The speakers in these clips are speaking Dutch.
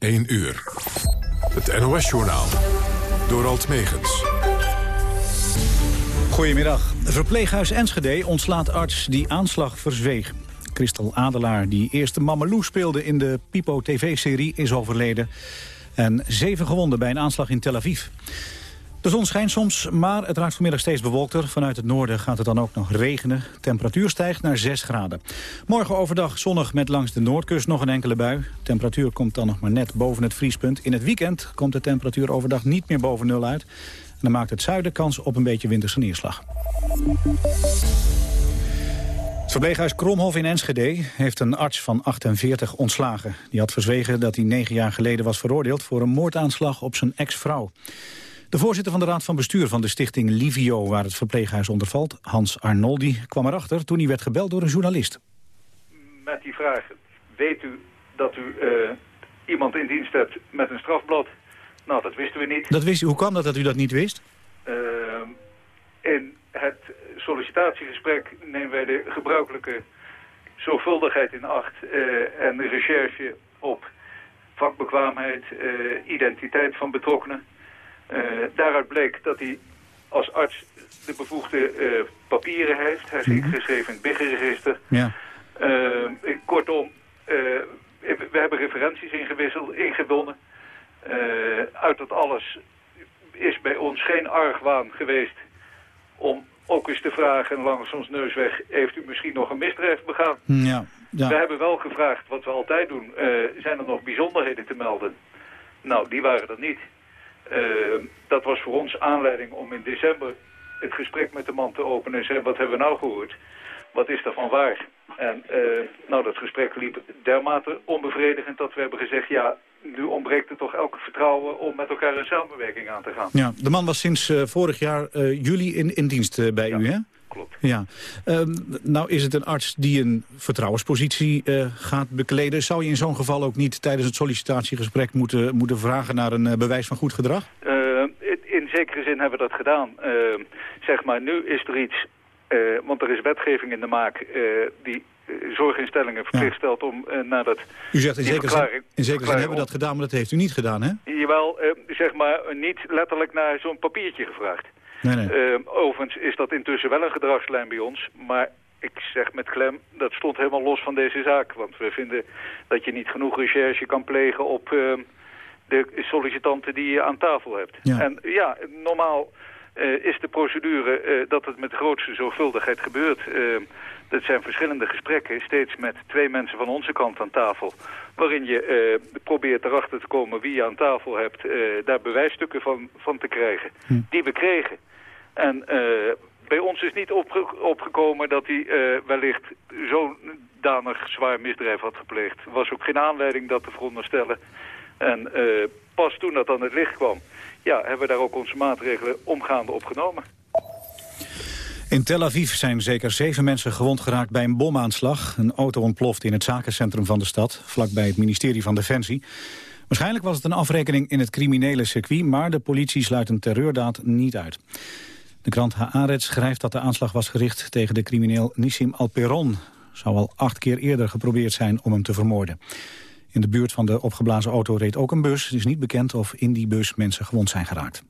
1 uur. Het NOS-journaal. Door Alt Megens. Goedemiddag. Verpleeghuis Enschede ontslaat arts die aanslag verzweeg. Christel Adelaar, die eerste Mamalou speelde in de Pipo TV-serie, is overleden. En zeven gewonden bij een aanslag in Tel Aviv. De zon schijnt soms, maar het raakt vanmiddag steeds bewolkter. Vanuit het noorden gaat het dan ook nog regenen. Temperatuur stijgt naar 6 graden. Morgen overdag zonnig met langs de noordkust nog een enkele bui. Temperatuur komt dan nog maar net boven het vriespunt. In het weekend komt de temperatuur overdag niet meer boven nul uit. En dan maakt het zuiden kans op een beetje winterse neerslag. Het verpleeghuis Kromhof in Enschede heeft een arts van 48 ontslagen. Die had verzwegen dat hij negen jaar geleden was veroordeeld... voor een moordaanslag op zijn ex-vrouw. De voorzitter van de Raad van Bestuur van de stichting Livio... waar het verpleeghuis onder valt, Hans Arnoldi, kwam erachter... toen hij werd gebeld door een journalist. Met die vraag, weet u dat u uh, iemand in dienst hebt met een strafblad? Nou, dat wisten we niet. Dat wist u. Hoe kwam dat dat u dat niet wist? Uh, in het sollicitatiegesprek nemen wij de gebruikelijke zorgvuldigheid in acht... Uh, en de recherche op vakbekwaamheid, identiteit van betrokkenen... Uh, daaruit bleek dat hij als arts de bevoegde uh, papieren heeft. Hij is mm -hmm. ingeschreven in het BIG-register. Ja. Uh, kortom, we hebben referenties ingewisseld, ingewonnen. uit dat alles is bij ons geen argwaan geweest om ook eens te vragen langs ons neus weg... heeft u misschien nog een misdrijf begaan? Ja. Ja. We hebben wel gevraagd, wat we altijd doen, zijn er nog bijzonderheden te melden? Nou, die waren er niet. Uh, dat was voor ons aanleiding om in december het gesprek met de man te openen en zeggen, wat hebben we nou gehoord? Wat is daarvan waar? En uh, nou, dat gesprek liep dermate onbevredigend dat we hebben gezegd, ja, nu ontbreekt er toch elke vertrouwen om met elkaar een samenwerking aan te gaan. Ja, de man was sinds uh, vorig jaar juli in, in dienst bij ja. u, hè? Klopt. Ja. Um, nou is het een arts die een vertrouwenspositie uh, gaat bekleden. Zou je in zo'n geval ook niet tijdens het sollicitatiegesprek moeten, moeten vragen naar een uh, bewijs van goed gedrag? Uh, in zekere zin hebben we dat gedaan. zeg maar, nu is er iets, want er is wetgeving in de maak die zorginstellingen verplicht stelt om naar dat... U zegt in zekere zin, in zekere zin hebben we dat gedaan, maar dat heeft u niet gedaan, hè? Jawel, zeg maar, niet letterlijk naar zo'n papiertje gevraagd. Nee, nee. Uh, overigens is dat intussen wel een gedragslijn bij ons. Maar ik zeg met klem, dat stond helemaal los van deze zaak. Want we vinden dat je niet genoeg recherche kan plegen op uh, de sollicitanten die je aan tafel hebt. Ja. En ja, normaal uh, is de procedure dat het met grootste zorgvuldigheid gebeurt. dat zijn verschillende gesprekken, steeds met twee mensen van onze kant aan tafel. Waarin je probeert erachter te komen wie je aan tafel hebt. daar bewijsstukken van, van te krijgen. Hm. Die we kregen. En uh, bij ons is niet opge opgekomen dat hij uh, wellicht zo'n danig zwaar misdrijf had gepleegd. Er was ook geen aanleiding dat te veronderstellen. En uh, pas toen dat aan het licht kwam, ja, hebben we daar ook onze maatregelen omgaande opgenomen. In Tel Aviv zijn zeker zeven mensen gewond geraakt bij een bomaanslag. Een auto ontploft in het zakencentrum van de stad, vlakbij het ministerie van Defensie. Waarschijnlijk was het een afrekening in het criminele circuit... maar de politie sluit een terreurdaad niet uit. De krant Haaretz schrijft dat de aanslag was gericht tegen de crimineel Nissim Alperon. Zou al acht keer eerder geprobeerd zijn om hem te vermoorden. In de buurt van de opgeblazen auto reed ook een bus. Het is niet bekend of in die bus mensen gewond zijn geraakt.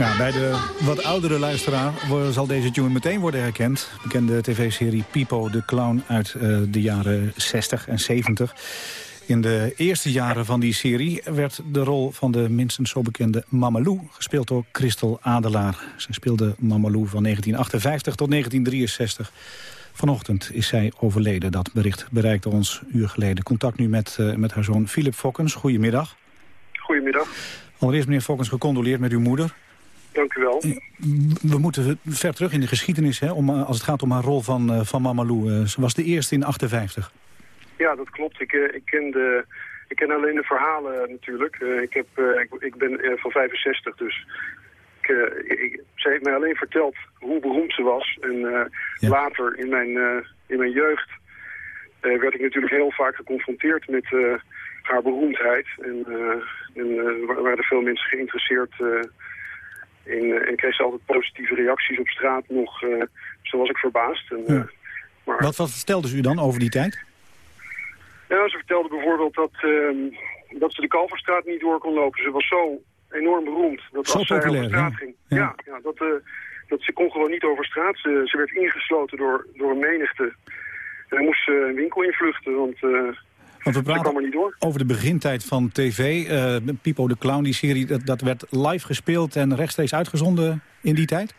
Ja, bij de wat oudere luisteraar zal deze tune meteen worden herkend. Bekende tv-serie Pipo de Clown uit uh, de jaren 60 en 70. In de eerste jaren van die serie werd de rol van de minstens zo bekende Mamalou gespeeld door Christel Adelaar. Ze speelde Mamalou van 1958 tot 1963. Vanochtend is zij overleden. Dat bericht bereikte ons uur geleden. Contact nu met, uh, met haar zoon Philip Fokkens. Goedemiddag. Goedemiddag. Allereerst meneer Fokkens gecondoleerd met uw moeder. Dank u wel. We moeten ver terug in de geschiedenis, hè, om, als het gaat om haar rol van, uh, van Mamalou. Ze was de eerste in 58. Ja, dat klopt. Ik, ik, ken, de, ik ken alleen de verhalen natuurlijk. ik, heb, ik, ik, ben van 65, dus ik, ik, ze heeft mij alleen verteld hoe beroemd ze was. En ja. later in mijn, in mijn jeugd werd ik natuurlijk heel vaak geconfronteerd met haar beroemdheid. En, en waren er veel mensen geïnteresseerd in. en kreeg ze altijd positieve reacties op straat nog. zo was ik verbaasd. En, maar... Wat, wat vertelde ze u dan over die tijd? Ja, ze vertelde bijvoorbeeld dat, ehm, dat ze de Kalverstraat niet door kon lopen. Ze was zo enorm beroemd. Dat zo als zij over straat ging. Ja, ja, dat, dat ze kon gewoon niet over straat. Ze, ze werd ingesloten door, door een menigte. En dan moest ze een winkel invluchten, want... Want we praten niet door. over de begintijd van tv. Uh, Pipo de Clown, die serie, dat, dat werd live gespeeld en rechtstreeks uitgezonden in die tijd?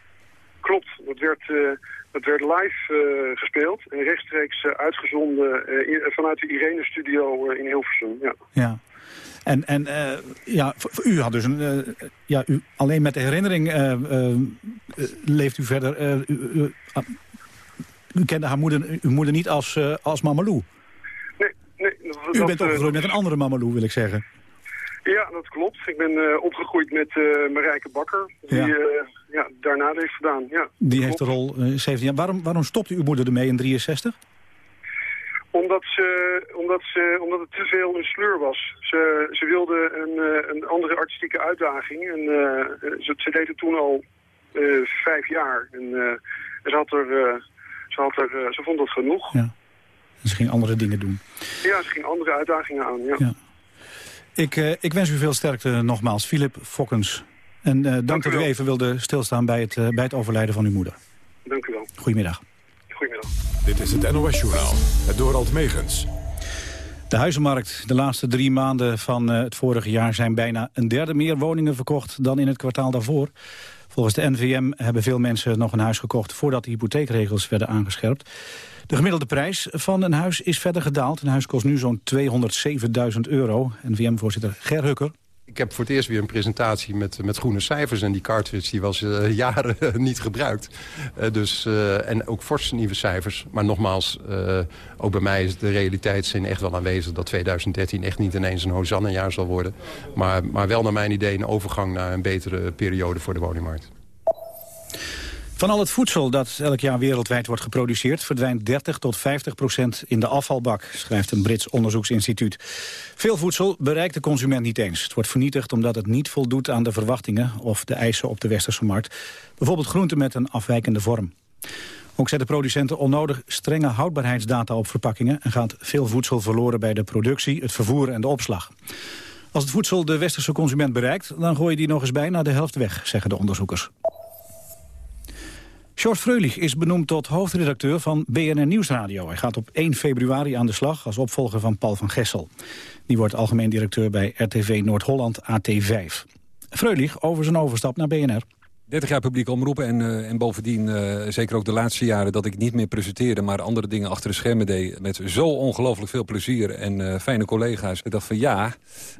Klopt, dat werd, uh, dat werd live uh, gespeeld en rechtstreeks uitgezonden vanuit de Irene-studio in Hilversum. Ja. ja. En, en uh, ja, voor, u had dus een... Uh, ja, u, alleen met de herinnering uh, leeft u verder... U, ah, u, kende haar moeder, uw moeder niet als, als Mamalou? Dat, u bent opgegroeid met een andere Mamalou, wil ik zeggen. Ja, dat klopt. Ik ben opgegroeid met Marijke Bakker, die ja. ja daarna heeft gedaan. Ja, die heeft de rol 17 jaar. Waarom, waarom stopte uw moeder ermee in 63? Omdat, ze, omdat, ze, omdat het te veel een sleur was. Ze, ze wilde een, eh, een andere artistieke uitdaging. En, ze, ze, deed het toen al vijf jaar. En ze, had er, ze, had er, ze vond dat genoeg. Ja. Ze ging andere dingen doen. Ja, ze ging andere uitdagingen aan. Ja. ja. Ik, ik wens u veel sterkte nogmaals, Philip Fokkens. En dank, dank dat u even wilde stilstaan bij het, bij het overlijden van uw moeder. Dank u wel. Goedemiddag. Dit is het NOS-journaal, het Dorald Megens. De huizenmarkt de laatste drie maanden van eh, het vorige jaar... zijn bijna een derde meer woningen verkocht dan in het kwartaal daarvoor. Volgens de NVM hebben veel mensen nog een huis gekocht... voordat de hypotheekregels werden aangescherpt. De gemiddelde prijs van een huis is verder gedaald. Een huis kost nu zo'n 207.000 euro. NVM-voorzitter Ger Hukker ik heb voor het eerst weer een presentatie met, met groene cijfers. En die cartridge die was uh, jaren niet gebruikt. Uh, dus, uh, en ook forse nieuwe cijfers. Maar nogmaals, ook bij mij is de realiteitszin echt wel aanwezig... dat 2013 echt niet ineens een Hosanna-jaar zal worden. Maar, maar wel naar mijn idee een overgang naar een betere periode voor de woningmarkt. Van al het voedsel dat elk jaar wereldwijd wordt geproduceerd... verdwijnt 30 tot 50 procent in de afvalbak, schrijft een Brits onderzoeksinstituut. Veel voedsel bereikt de consument niet eens. Het wordt vernietigd omdat het niet voldoet aan de verwachtingen... of de eisen op de westerse markt. Bijvoorbeeld groenten met een afwijkende vorm. Ook zetten producenten onnodig strenge houdbaarheidsdata op verpakkingen... en gaat veel voedsel verloren bij de productie, het vervoer en de opslag. Als het voedsel de westerse consument bereikt... dan gooi je die nog eens bijna de helft weg, zeggen de onderzoekers. George Freulich is benoemd tot hoofdredacteur van BNR Nieuwsradio. Hij gaat op 1 februari aan de slag als opvolger van Paul van Gessel. Die wordt algemeen directeur bij RTV Noord-Holland AT5. Freulich over zijn overstap naar BNR. 30 jaar publiek omroepen en, uh, en bovendien uh, zeker ook de laatste jaren... dat ik niet meer presenteerde, maar andere dingen achter de schermen deed... met zo ongelooflijk veel plezier en uh, fijne collega's. Ik dacht van ja,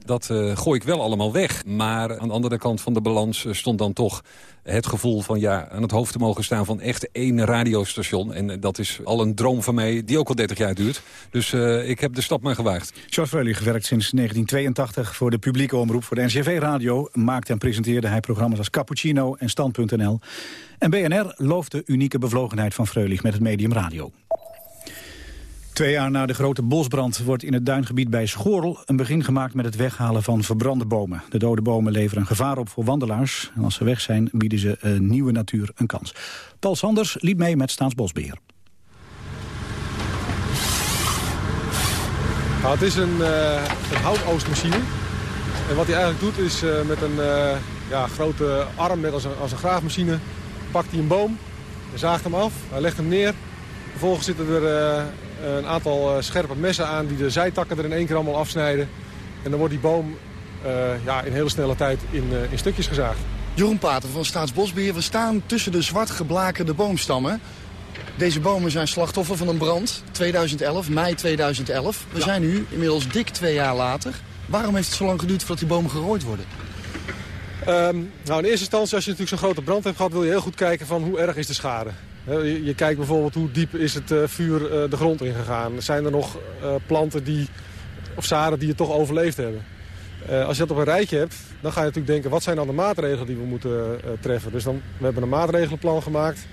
dat gooi ik wel allemaal weg. Maar aan de andere kant van de balans stond dan toch het gevoel van ja, aan het hoofd te mogen staan van echt één radiostation. En dat is al een droom van mij die ook al 30 jaar duurt. Dus uh, ik heb de stap maar gewaagd. George Freulich werkt sinds 1982 voor de publieke omroep voor de NCV Radio. Maakte en presenteerde hij programma's als Cappuccino en Stand.nl. En BNR looft de unieke bevlogenheid van Freulich met het medium radio. Twee jaar na de grote bosbrand wordt in het duingebied bij Schorl een begin gemaakt met het weghalen van verbrande bomen. De dode bomen leveren een gevaar op voor wandelaars. En als ze weg zijn, bieden ze een nieuwe natuur een kans. Paul Sanders liep mee met Staatsbosbeheer. Nou, het is een, uh, een. En wat hij eigenlijk doet is uh, met een ja, grote arm, net als een, als een graafmachine, pakt hij een boom, zaagt hem af, hij legt hem neer. Vervolgens zitten er een aantal eh, scherpe messen aan die de zijtakken er in één keer allemaal afsnijden. En dan wordt die boom uh, ja, in hele snelle tijd in, uh, in stukjes gezaagd. Jeroen Pater van Staatsbosbeheer. We staan tussen de zwart geblakerde boomstammen. Deze bomen zijn slachtoffer van een brand, 2011, mei 2011. We zijn nu inmiddels dik twee jaar later. Waarom heeft het zo lang geduurd voordat die bomen gerooid worden? Um, nou, in eerste instantie, als je natuurlijk zo'n grote brand hebt gehad... wil je heel goed kijken van hoe erg is de schade. Je, kijkt bijvoorbeeld hoe diep is het uh, vuur uh, de grond ingegaan. Zijn er nog uh, planten die, of zaden die het toch overleefd hebben? als je dat op een rijtje hebt, dan ga je natuurlijk denken... wat zijn dan de maatregelen die we moeten treffen? Dus dan, we hebben een maatregelenplan gemaakt.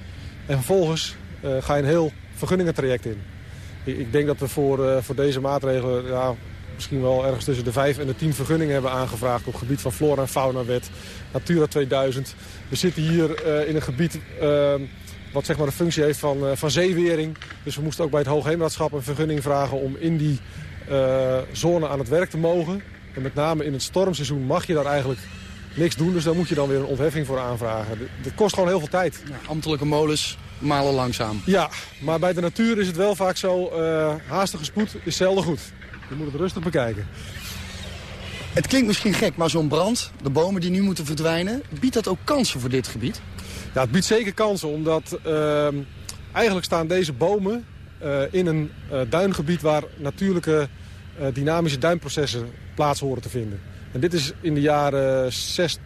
En vervolgens ga je een heel vergunningentraject in. Ik, denk dat we voor, voor deze maatregelen ja, misschien wel ergens tussen de vijf en de tien vergunningen hebben aangevraagd... op het gebied van flora- en faunawet, Natura 2000. We zitten hier in een gebied ehm, wat zeg maar de functie heeft van, van zeewering. Dus we moesten ook bij het Hoogheemraadschap een vergunning vragen... om in die zone aan het werk te mogen. En met name in het stormseizoen mag je daar eigenlijk niks doen. Dus daar moet je dan weer een ontheffing voor aanvragen. Dat kost gewoon heel veel tijd. Ja, ambtelijke molens malen langzaam. Ja, maar bij de natuur is het wel vaak zo... Uh, haastige spoed is zelden goed. Je moet het rustig bekijken. Het klinkt misschien gek, maar zo'n brand, de bomen die nu moeten verdwijnen... biedt dat ook kansen voor dit gebied? Ja, het biedt zeker kansen, omdat uh, eigenlijk staan deze bomen uh, in een uh, duingebied... waar natuurlijke dynamische duinprocessen plaats horen te vinden. En dit is in de jaren, zes,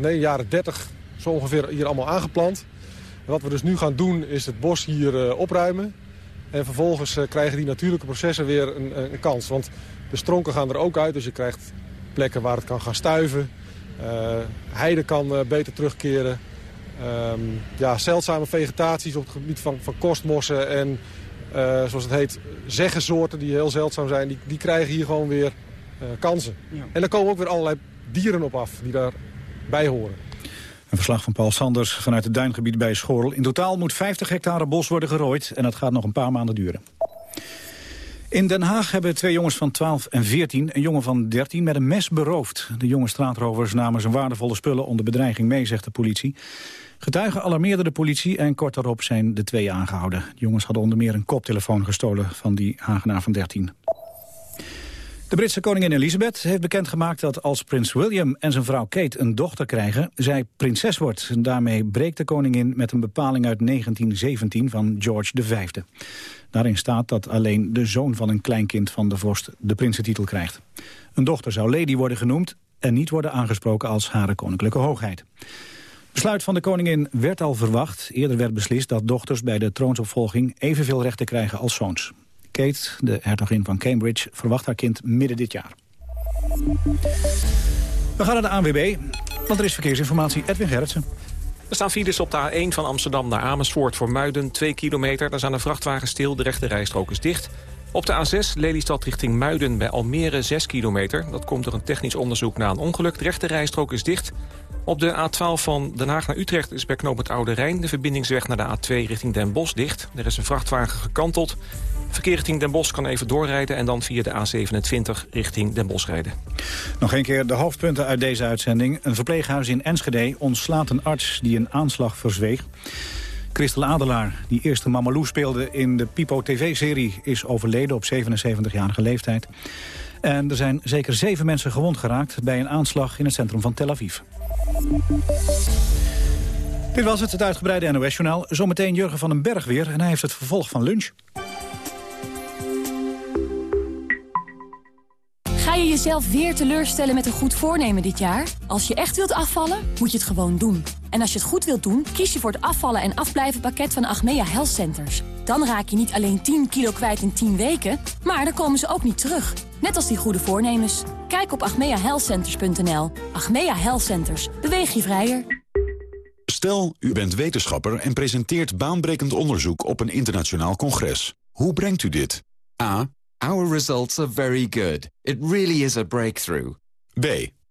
nee, jaren 30 zo ongeveer hier allemaal aangeplant. En wat we dus nu gaan doen is het bos hier opruimen. En vervolgens krijgen die natuurlijke processen weer een, een, kans. Want de stronken gaan er ook uit, dus je krijgt plekken waar het kan gaan stuiven. Heide kan beter terugkeren. Um, ja, zeldzame vegetaties op het gebied van, van kostmossen en uh, zoals het heet, zeggensoorten die heel zeldzaam zijn, die, die krijgen hier gewoon weer kansen. Ja. En er komen ook weer allerlei dieren op af die daarbij horen. Een verslag van Paul Sanders vanuit het duingebied bij Schorl. In totaal moet 50 hectare bos worden gerooid en dat gaat nog een paar maanden duren. In Den Haag hebben twee jongens van 12 en 14 een jongen van 13 met een mes beroofd. De jonge straatrovers namen zijn waardevolle spullen onder bedreiging mee, zegt de politie. Getuigen alarmeerden de politie en kort daarop zijn de twee aangehouden. De jongens hadden onder meer een koptelefoon gestolen van die Hagenaar van 13. De Britse koningin Elizabeth heeft bekendgemaakt dat als prins William en zijn vrouw Kate een dochter krijgen, zij prinses wordt. daarmee breekt de koningin met een bepaling uit 1917 van George V. Daarin staat dat alleen de zoon van een kleinkind van de vorst de prinsentitel krijgt. Een dochter zou lady worden genoemd en niet worden aangesproken als hare koninklijke hoogheid. Besluit van de koningin werd al verwacht. Eerder werd beslist dat dochters bij de troonsopvolging evenveel rechten krijgen als zoons. Kate, de hertogin van Cambridge, verwacht haar kind midden dit jaar. We gaan naar de ANWB, want er is verkeersinformatie. Edwin Gerritsen. Er staan files op de A1 van Amsterdam naar Amersfoort voor Muiden, 2 kilometer. Daar zijn de vrachtwagen stil, de rechte rijstrook is dicht. Op de A6 Lelystad richting Muiden bij Almere 6 kilometer. Dat komt door een technisch onderzoek na een ongeluk. De rechte rijstrook is dicht. Op de A12 van Den Haag naar Utrecht is bij knoop het Oude Rijn... de verbindingsweg naar de A2 richting Den Bosch dicht. Er is een vrachtwagen gekanteld. Verkeer richting Den Bosch kan even doorrijden... en dan via de A27 richting Den Bosch rijden. Nog een keer de hoofdpunten uit deze uitzending. Een verpleeghuis in Enschede ontslaat een arts die een aanslag verzweeg. Christel Adelaar, die eerste Mamalou speelde in de Pipo TV-serie... is overleden op 77-jarige leeftijd. En er zijn zeker zeven mensen gewond geraakt... bij een aanslag in het centrum van Tel Aviv. Dit was het, het uitgebreide NOS-journaal. Zometeen Jurgen van den Berg weer en hij heeft het vervolg van lunch. Ga je jezelf weer teleurstellen met een goed voornemen dit jaar? Als je echt wilt afvallen, moet je het gewoon doen. En als je het goed wilt doen, kies je voor het afvallen en afblijven pakket van Achmea Health Centers. Dan raak je niet alleen 10 kilo kwijt in 10 weken, maar dan komen ze ook niet terug. Net als die goede voornemens. Kijk op achmeahealthcenters.nl. Achmea Health Centers. Beweeg je vrijer. Stel, u bent wetenschapper en presenteert baanbrekend onderzoek op een internationaal congres. Hoe brengt u dit? A. Our results are very good. It really is a breakthrough. B.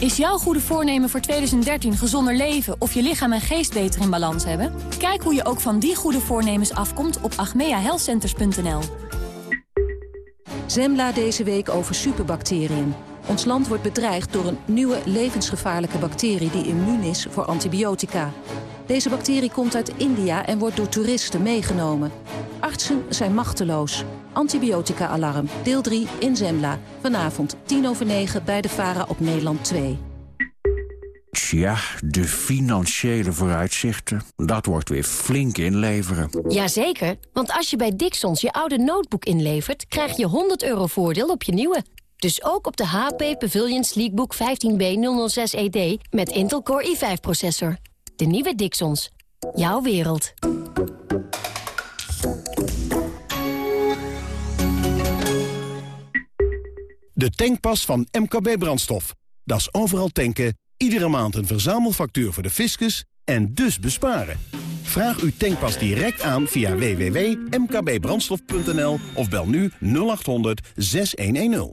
Is jouw goede voornemen voor 2013 gezonder leven of je lichaam en geest beter in balans hebben? Kijk hoe je ook van die goede voornemens afkomt op agmeahealthcenters.nl. Zembla deze week over superbacteriën. Ons land wordt bedreigd door een nieuwe levensgevaarlijke bacterie die immuun is voor antibiotica. Deze bacterie komt uit India en wordt door toeristen meegenomen. Artsen zijn machteloos. Antibiotica-alarm, deel 3 in Zembla. Vanavond 10 over 9 bij de VARA op Nederland 2. Tja, de financiële vooruitzichten. Dat wordt weer flink inleveren. Jazeker, want als je bij Dixons je oude notebook inlevert... krijg je 100 euro voordeel op je nieuwe. Dus ook op de HP Pavilion Sleekbook 15B006ED met Intel Core i5-processor. De nieuwe Dixons. Jouw wereld. De tankpas van MKB Brandstof. Dat is overal tanken, iedere maand een verzamelfactuur voor de fiscus en dus besparen. Vraag uw tankpas direct aan via www.mkbbrandstof.nl of bel nu 0800 6110.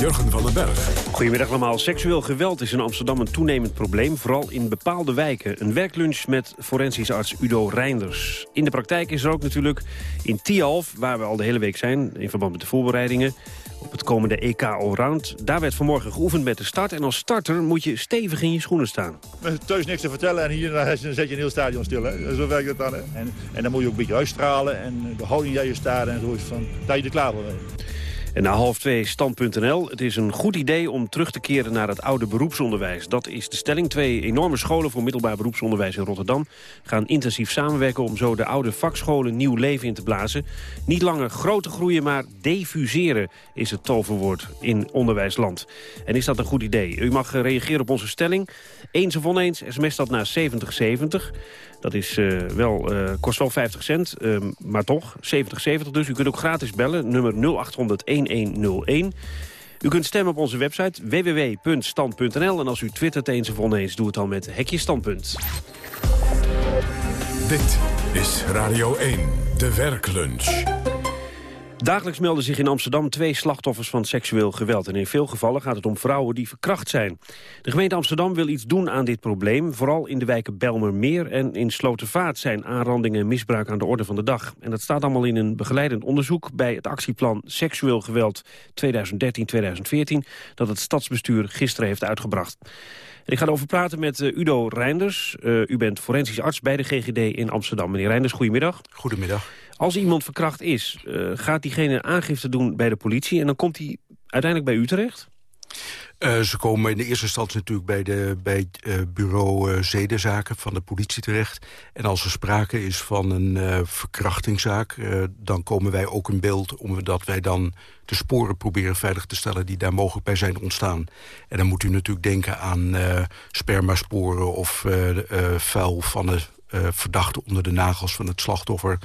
Jurgen van den Berg. Goedemiddag allemaal. Seksueel geweld is in Amsterdam een toenemend probleem. Vooral in bepaalde wijken. Een werklunch met forensisch arts Udo Reinders. In de praktijk is er ook natuurlijk in Tialf, waar we al de hele week zijn... in verband met de voorbereidingen op het komende EK Allround. Daar werd vanmorgen geoefend met de start. En als starter moet je stevig in je schoenen staan. Thuis niks te vertellen en hier zet je een heel stadion stil. Hè? Zo werkt het dan. Hè? En, en dan moet je ook een beetje uitstralen. En de houding die je staat en zo is van dat je er klaar voor bent. En na half twee stand.nl. Het is een goed idee om terug te keren naar het oude beroepsonderwijs. Dat is de stelling. Twee enorme scholen voor middelbaar beroepsonderwijs in Rotterdam... gaan intensief samenwerken om zo de oude vakscholen nieuw leven in te blazen. Niet langer groter groeien, maar defuseren is het toverwoord in onderwijsland. En is dat een goed idee? U mag reageren op onze stelling. Eens of oneens, sms dat naar 7070. Dat is, uh, wel, uh, kost wel 50 cent, uh, maar toch, 7070 dus. U kunt ook gratis bellen, nummer 0800-1101. U kunt stemmen op onze website www.stand.nl. En als u twittert eens of oneens, doe het dan met Hekje Standpunt. Dit is Radio 1, de werklunch. Dagelijks melden zich in Amsterdam twee slachtoffers van seksueel geweld. En in veel gevallen gaat het om vrouwen die verkracht zijn. De gemeente Amsterdam wil iets doen aan dit probleem. Vooral in de wijken Belmermeer en in Slotervaart zijn aanrandingen en misbruik aan de orde van de dag. En dat staat allemaal in een begeleidend onderzoek bij het actieplan Seksueel Geweld 2013-2014... dat het stadsbestuur gisteren heeft uitgebracht. Ik ga erover praten met uh, Udo Reinders. Uh, u bent forensisch arts bij de GGD in Amsterdam. Meneer Reinders, goedemiddag. Goedemiddag. Als iemand verkracht is, uh, gaat diegene aangifte doen bij de politie... en dan komt hij uiteindelijk bij u terecht? Uh, ze komen in de eerste instantie natuurlijk bij, de, bij uh, bureau uh, zedenzaken van de politie terecht. En als er sprake is van een verkrachtingszaak... dan komen wij ook in beeld omdat wij dan de sporen proberen veilig te stellen... die daar mogelijk bij zijn ontstaan. En dan moet u natuurlijk denken aan spermasporen of vuil van de verdachte onder de nagels van het slachtoffer.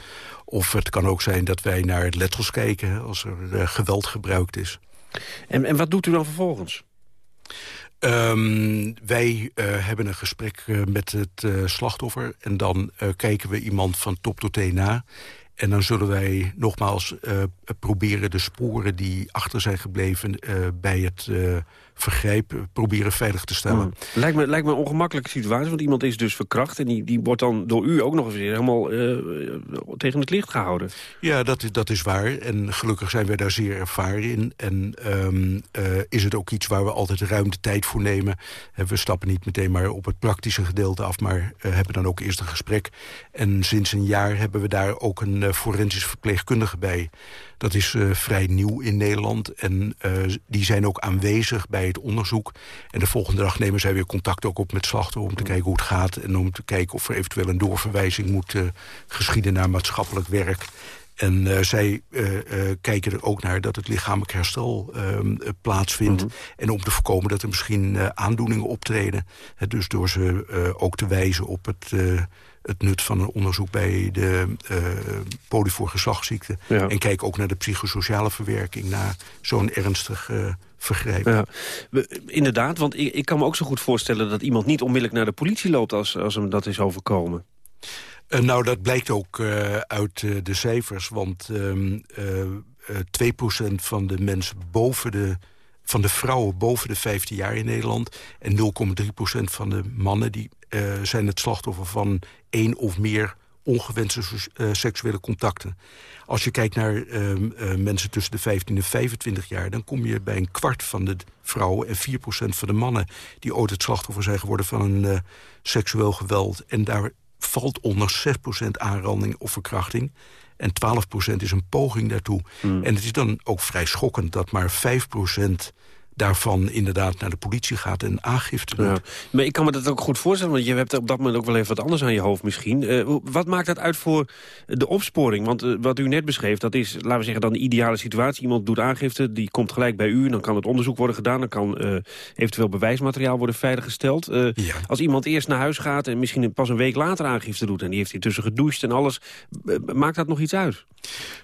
Of het kan ook zijn dat wij naar letsels kijken als er geweld gebruikt is. En, en wat doet u dan vervolgens? Um, wij uh, hebben een gesprek uh, met het uh, slachtoffer... en dan kijken we iemand van top tot teen na. En dan zullen wij nogmaals proberen de sporen die achter zijn gebleven... bij het vergrijp proberen veilig te stellen. Hmm. Lijkt, me, lijkt me een ongemakkelijke situatie, want iemand is dus verkracht... en die, die wordt dan door u ook nog eens helemaal uh, tegen het licht gehouden. Ja, dat is, dat is waar. En gelukkig zijn wij daar zeer ervaren in. En um, uh, is het ook iets waar we altijd ruim de tijd voor nemen. En we stappen niet meteen maar op het praktische gedeelte af... maar uh, hebben dan ook eerst een gesprek. En sinds een jaar hebben we daar ook een forensisch verpleegkundige bij... Dat is uh, vrij nieuw in Nederland. En uh, die zijn ook aanwezig bij het onderzoek. En de volgende dag nemen zij weer contact ook op met slachtoffer... om te kijken hoe het gaat en om te kijken of er eventueel een doorverwijzing moet uh, geschieden... naar maatschappelijk werk. En uh, zij uh, uh, kijken er ook naar dat het lichamelijk herstel plaatsvindt. Mm -hmm. En om te voorkomen dat er misschien aandoeningen optreden. He, dus door ze ook te wijzen op het het nut van een onderzoek bij de poli voor geslachtsziekten. Ja. En kijk ook naar de psychosociale verwerking... na zo'n ernstig uh, vergrijp. Ja. Inderdaad, want ik, ik, kan me ook zo goed voorstellen... dat iemand niet onmiddellijk naar de politie loopt als, als hem dat is overkomen. Uh, nou, dat blijkt ook uit de cijfers. Want uh, 2% van de mensen boven de van de vrouwen boven de 15 jaar in Nederland... en 0,3% van de mannen die, zijn het slachtoffer van één of meer ongewenste seksuele contacten. Als je kijkt naar uh, mensen tussen de 15 en 25 jaar... dan kom je bij een kwart van de vrouwen en 4% van de mannen... die ooit het slachtoffer zijn geworden van een seksueel geweld. En daar valt onder 6% aanranding of verkrachting. En 12% is een poging daartoe. Mm. En het is dan ook vrij schokkend dat maar 5 daarvan inderdaad naar de politie gaat en aangifte doet. Ja. Maar ik kan me dat ook goed voorstellen, want je hebt op dat moment ook wel even wat anders aan je hoofd misschien. Uh, wat maakt dat uit voor de opsporing? Want uh, wat u net beschreef, dat is, laten we zeggen, dan de ideale situatie. Iemand doet aangifte, die komt gelijk bij u, dan kan het onderzoek worden gedaan, dan kan uh, eventueel bewijsmateriaal worden veiliggesteld. Ja. Als iemand eerst naar huis gaat en misschien pas een week later aangifte doet en die heeft intussen gedoucht en alles, maakt dat nog iets uit?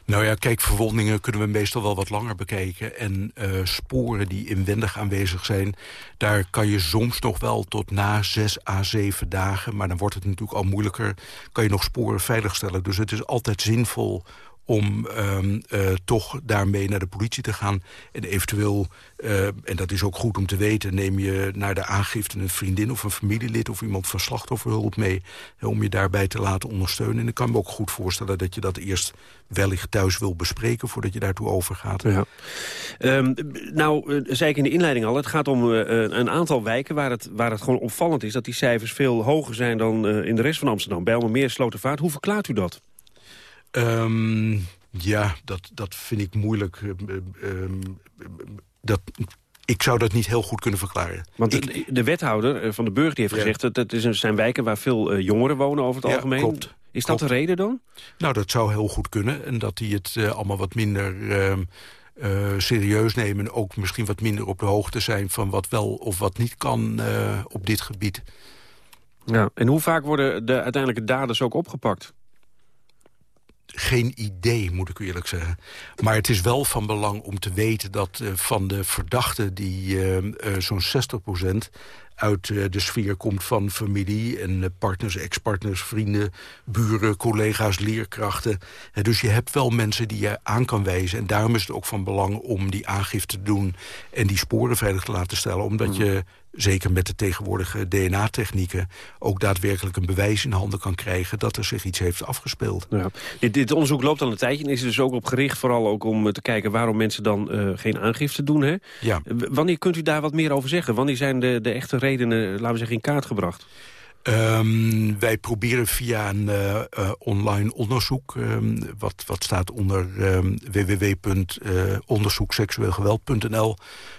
Nou ja, kijk, verwondingen kunnen we meestal wel wat langer bekijken. En sporen die inwendig aanwezig zijn... daar kan je soms nog wel tot na zes à zeven dagen... maar dan wordt het natuurlijk al moeilijker... kan je nog sporen veiligstellen. Dus het is altijd zinvol om um, uh, toch daarmee naar de politie te gaan. En eventueel, uh, en dat is ook goed om te weten... neem je naar de aangifte een vriendin of een familielid... of iemand van slachtofferhulp mee... Om je daarbij te laten ondersteunen. En ik kan me ook goed voorstellen dat je dat eerst wellicht thuis wil bespreken... voordat je daartoe overgaat. Ja. Um, nou, uh, zei ik in de inleiding al... het gaat om een aantal wijken waar het, waar het gewoon opvallend is... dat die cijfers veel hoger zijn dan in de rest van Amsterdam. Bijlmermeer, Slotervaart. Hoe verklaart u dat? Um, ja, dat, dat vind ik moeilijk. Um, dat, ik zou dat niet heel goed kunnen verklaren. Want ik, de, de, wethouder van de Burg die heeft ja. gezegd... dat het is een, zijn wijken waar veel uh, jongeren wonen over het ja, algemeen. Klopt. Is dat klopt. de reden dan? Nou, dat zou heel goed kunnen. En dat die het uh, allemaal wat minder... Uh, uh, serieus nemen... en ook misschien wat minder op de hoogte zijn... van wat wel of wat niet kan uh, op dit gebied. Ja, en hoe vaak worden de uiteindelijke daders ook opgepakt? Geen idee, moet ik eerlijk zeggen. Maar het is wel van belang om te weten dat uh, van de verdachten... die uh, zo'n 60 uit de sfeer komt van familie en partners, ex-partners, vrienden, buren, collega's, leerkrachten. En dus je hebt wel mensen die je aan kan wijzen. En daarom is het ook van belang om die aangifte te doen en die sporen veilig te laten stellen. Omdat mm. je zeker met de tegenwoordige DNA-technieken... ook daadwerkelijk een bewijs in handen kan krijgen... dat er zich iets heeft afgespeeld. Ja. Dit, dit, onderzoek loopt al een tijdje en is er dus ook op gericht... vooral ook om te kijken waarom mensen dan uh, geen aangifte doen. Hè? Ja. Wanneer kunt u daar wat meer over zeggen? Wanneer zijn de, de echte laten we zeggen, in kaart gebracht? Um, wij proberen via een uh, uh, online onderzoek... Um, wat, wat staat onder um, www.onderzoekseksueelgeweld.nl...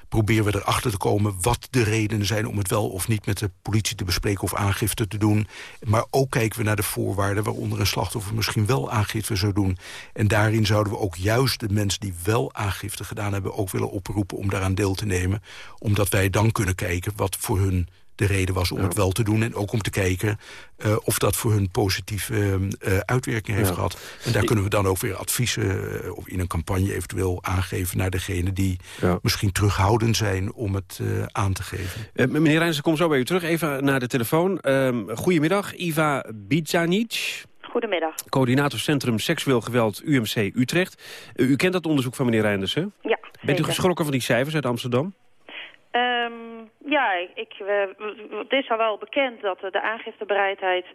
proberen we erachter te komen wat de redenen zijn... om het wel of niet met de politie te bespreken of aangifte te doen. Maar ook kijken we naar de voorwaarden... waaronder een slachtoffer misschien wel aangifte zou doen. En daarin zouden we ook juist de mensen die wel aangifte gedaan hebben... ook willen oproepen om daaraan deel te nemen. Omdat wij dan kunnen kijken wat voor hun de reden was om ja. het wel te doen. En ook om te kijken uh, of dat voor hun positieve uh, uitwerking heeft ja. gehad. En daar kunnen we dan ook weer adviezen uh, of in een campagne eventueel aangeven naar degene die ja. misschien terughoudend zijn om het aan te geven. meneer Rijnsen, kom zo bij u terug. Even naar de telefoon. Ehm, goedemiddag, Iva Bijanic. Goedemiddag. Coördinator Centrum Seksueel Geweld UMC Utrecht. u kent dat onderzoek van meneer Reinders, hè? Ja. Bent zeker. u geschrokken van die cijfers uit Amsterdam? Um, ja, ik, uh, het is al wel bekend dat de aangiftebereidheid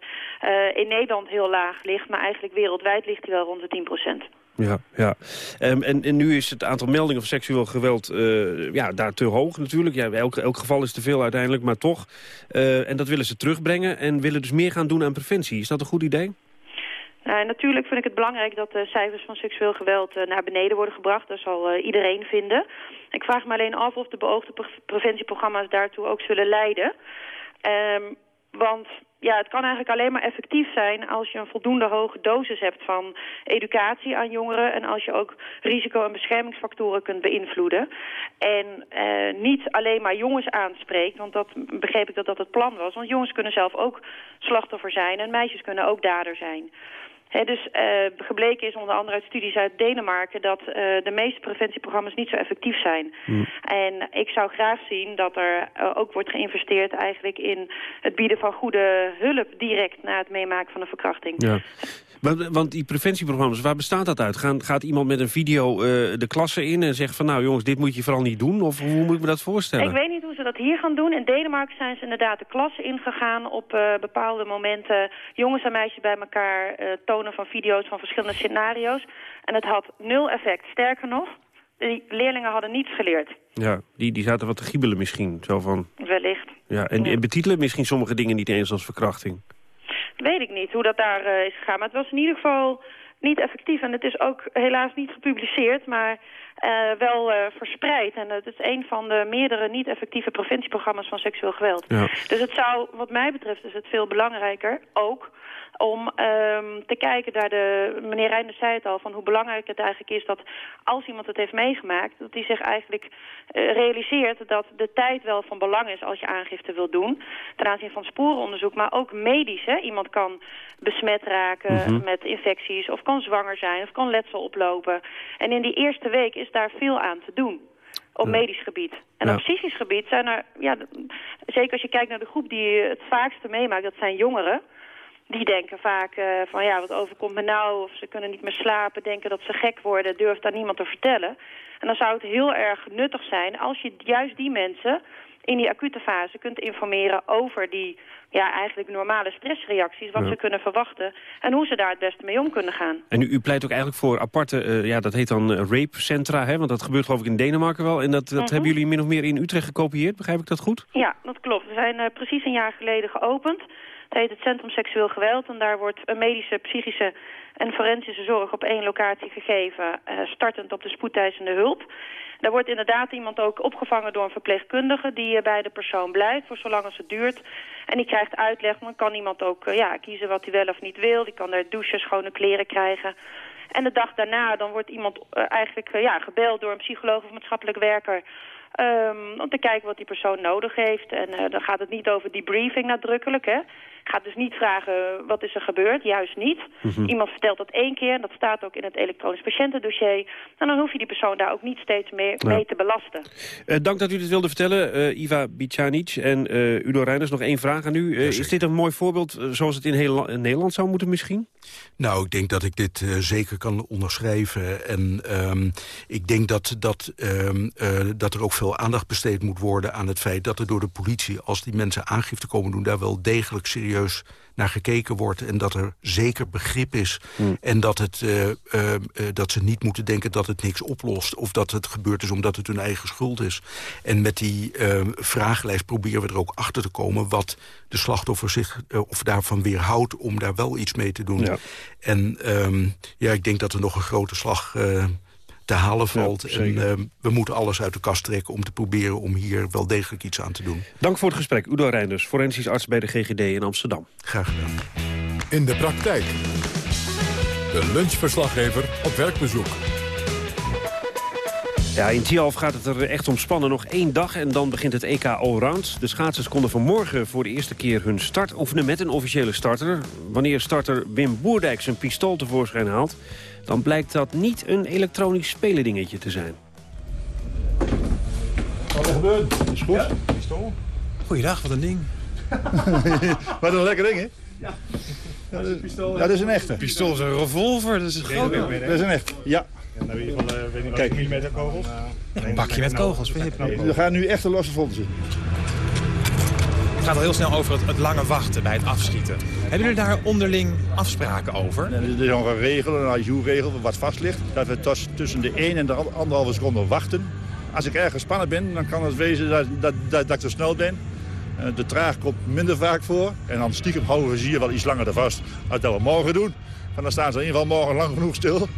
uh, in Nederland heel laag ligt. Maar eigenlijk wereldwijd ligt die wel rond de 10 procent. Ja, ja. Um, en, en nu is het aantal meldingen van seksueel geweld uh, ja, daar te hoog natuurlijk. Ja, elk, elk geval is te veel uiteindelijk, maar toch. Uh, en dat willen ze terugbrengen en willen dus meer gaan doen aan preventie. Is dat een goed idee? Nou, natuurlijk vind ik het belangrijk dat de cijfers van seksueel geweld uh, naar beneden worden gebracht. Dat zal uh, iedereen vinden. Ik vraag me alleen af of de beoogde pre preventieprogramma's daartoe ook zullen leiden. Um, want ja, het kan eigenlijk alleen maar effectief zijn als je een voldoende hoge dosis hebt van educatie aan jongeren. En als je ook risico- en beschermingsfactoren kunt beïnvloeden. En uh, niet alleen maar jongens aanspreekt, want dat begreep ik dat dat het plan was. Want jongens kunnen zelf ook slachtoffer zijn en meisjes kunnen ook dader zijn. He, dus uh, gebleken is onder andere uit studies uit Denemarken... dat uh, de meeste preventieprogramma's niet zo effectief zijn. Mm. En ik zou graag zien dat er uh, ook wordt geïnvesteerd... eigenlijk in het bieden van goede hulp direct na het meemaken van een verkrachting. Ja. Want, want die preventieprogramma's, waar bestaat dat uit? Gaan, gaat iemand met een video uh, de klasse in en zegt van... nou jongens, dit moet je vooral niet doen? Of hoe moet ik me dat voorstellen? Ik weet niet hoe ze dat hier gaan doen. In Denemarken zijn ze inderdaad de klasse ingegaan op uh, bepaalde momenten. Jongens en meisjes bij elkaar uh, tonen van video's van verschillende scenario's. En het had nul effect. Sterker nog, die leerlingen hadden niets geleerd. Ja, die, die zaten wat te giebelen misschien. Zo van... Wellicht. Ja, en, ja. en betitelen misschien sommige dingen niet eens als verkrachting. Weet ik niet hoe dat daar uh, is gegaan. Maar het was in ieder geval niet effectief. En het is ook helaas niet gepubliceerd, maar uh, wel uh, verspreid. En het is een van de meerdere niet effectieve preventieprogramma's van seksueel geweld. Ja. Dus het zou, wat mij betreft, is het veel belangrijker ook om um, te kijken naar de... Meneer Reinders zei het al, van hoe belangrijk het eigenlijk is dat als iemand het heeft meegemaakt... dat hij zich eigenlijk uh, realiseert dat de tijd wel van belang is als je aangifte wil doen. Ten aanzien van sporenonderzoek, maar ook medisch. Hè? Iemand kan besmet raken mm -hmm. met infecties of kan zwanger zijn of kan letsel oplopen. En in die eerste week is daar veel aan te doen op medisch gebied. En ja. op psychisch gebied zijn er, ja, zeker als je kijkt naar de groep die het vaakste meemaakt, dat zijn jongeren. Die denken vaak uh, van ja, wat overkomt me nou? Of ze kunnen niet meer slapen, denken dat ze gek worden, durft aan niemand te vertellen. En dan zou het heel erg nuttig zijn als je juist die mensen in die acute fase kunt informeren over die ja, eigenlijk normale stressreacties, wat Ja. ze kunnen verwachten en hoe ze daar het beste mee om kunnen gaan. En u, u pleit ook eigenlijk voor aparte, eh, ja, dat heet dan eh, rape-centra, hè? want dat gebeurt geloof ik in Denemarken wel. En dat, dat Mhm. hebben jullie min of meer in Utrecht gekopieerd, begrijp ik dat goed? Ja, dat klopt. We zijn eh, precies een jaar geleden geopend. Het heet het Centrum Seksueel Geweld en daar wordt een medische, psychische en forensische zorg op één locatie gegeven, eh, startend op de spoedeisende hulp. Daar wordt inderdaad iemand ook opgevangen door een verpleegkundige die eh, bij de persoon blijft voor zolang als het duurt. En die krijgt uitleg, dan kan iemand ook eh, ja, kiezen wat hij wel of niet wil. Die kan daar douchen, schone kleren krijgen. En de dag daarna dan wordt iemand eigenlijk ja, gebeld door een psycholoog of maatschappelijk werker... Um, om te kijken wat die persoon nodig heeft. En uh, dan gaat het niet over debriefing nadrukkelijk. Hè. Gaat dus niet vragen uh, wat is er gebeurd, juist niet. Mhm. Iemand vertelt dat één keer en dat staat ook in het elektronisch patiëntendossier. En dan hoef je die persoon daar ook niet steeds meer Ja. mee te belasten. Eh, dank dat u dit wilde vertellen, eh, Iva Bicanic en eh, Udo Reiners. Nog één vraag aan u. Eh, is dit een mooi voorbeeld eh, zoals het in heel in Nederland zou moeten misschien? Nou, ik denk dat ik dit eh, zeker kan onderschrijven. En ehm, ik denk dat, dat, ehm, eh, dat er ook veel aandacht besteed moet worden aan het feit dat er door de politie, als die mensen aangifte komen doen, daar wel degelijk serieus naar gekeken wordt. En dat er zeker begrip is. En dat, het, eh, eh, eh, dat ze niet moeten denken dat het niks oplost. Of dat het gebeurd is omdat het hun eigen schuld is. En met die vragenlijst proberen we er ook achter te komen... wat de slachtoffer zich of daarvan weerhoudt om daar wel iets mee te doen. Ja. En ehm, ja, ik denk dat er nog een grote slag te halen valt. en ehm, we moeten alles uit de kast trekken om te proberen... om hier wel degelijk iets aan te doen. Dank voor het gesprek. Udo Reinders, forensisch arts bij de GGD in Amsterdam. Graag gedaan. In de praktijk. De lunchverslaggever op werkbezoek. Ja, in Tialf gaat het er echt om spannen. Nog één dag en dan begint het EK Allround. De schaatsers konden vanmorgen voor de eerste keer hun start oefenen met een officiële starter. Wanneer starter Wim Boerdijk zijn pistool tevoorschijn haalt... dan blijkt dat niet een elektronisch spelendingetje te zijn. Wat er gebeurt? Is goed. pistool. Goeiedag, wat een ding. Wat een lekker ding, hè? Ja. Ja, dat is, ja, dat is een echte. Pistool is een revolver, dat is een groot. Dat is een echt. Ja. nou, in ieder geval, weet niet Kijk. millimeter kogels. Een bakje met kogels, hip. We gaan nu echt een losse vondst zien. Gaat al heel snel over het, het lange wachten bij het afschieten. Hebben jullie daar onderling afspraken over? Er is nog een regel, een ajourregel, wat vast ligt. Dat we tus- tussen de 1 en de anderhalve seconde wachten. Als ik erg gespannen ben, dan kan het wezen dat, dat, dat, ik te snel ben. Eh, De traag komt minder vaak voor. En dan stiekem houden we hier wel iets langer vast. Als dat we morgen doen. Want dan staan ze in ieder geval morgen lang genoeg stil.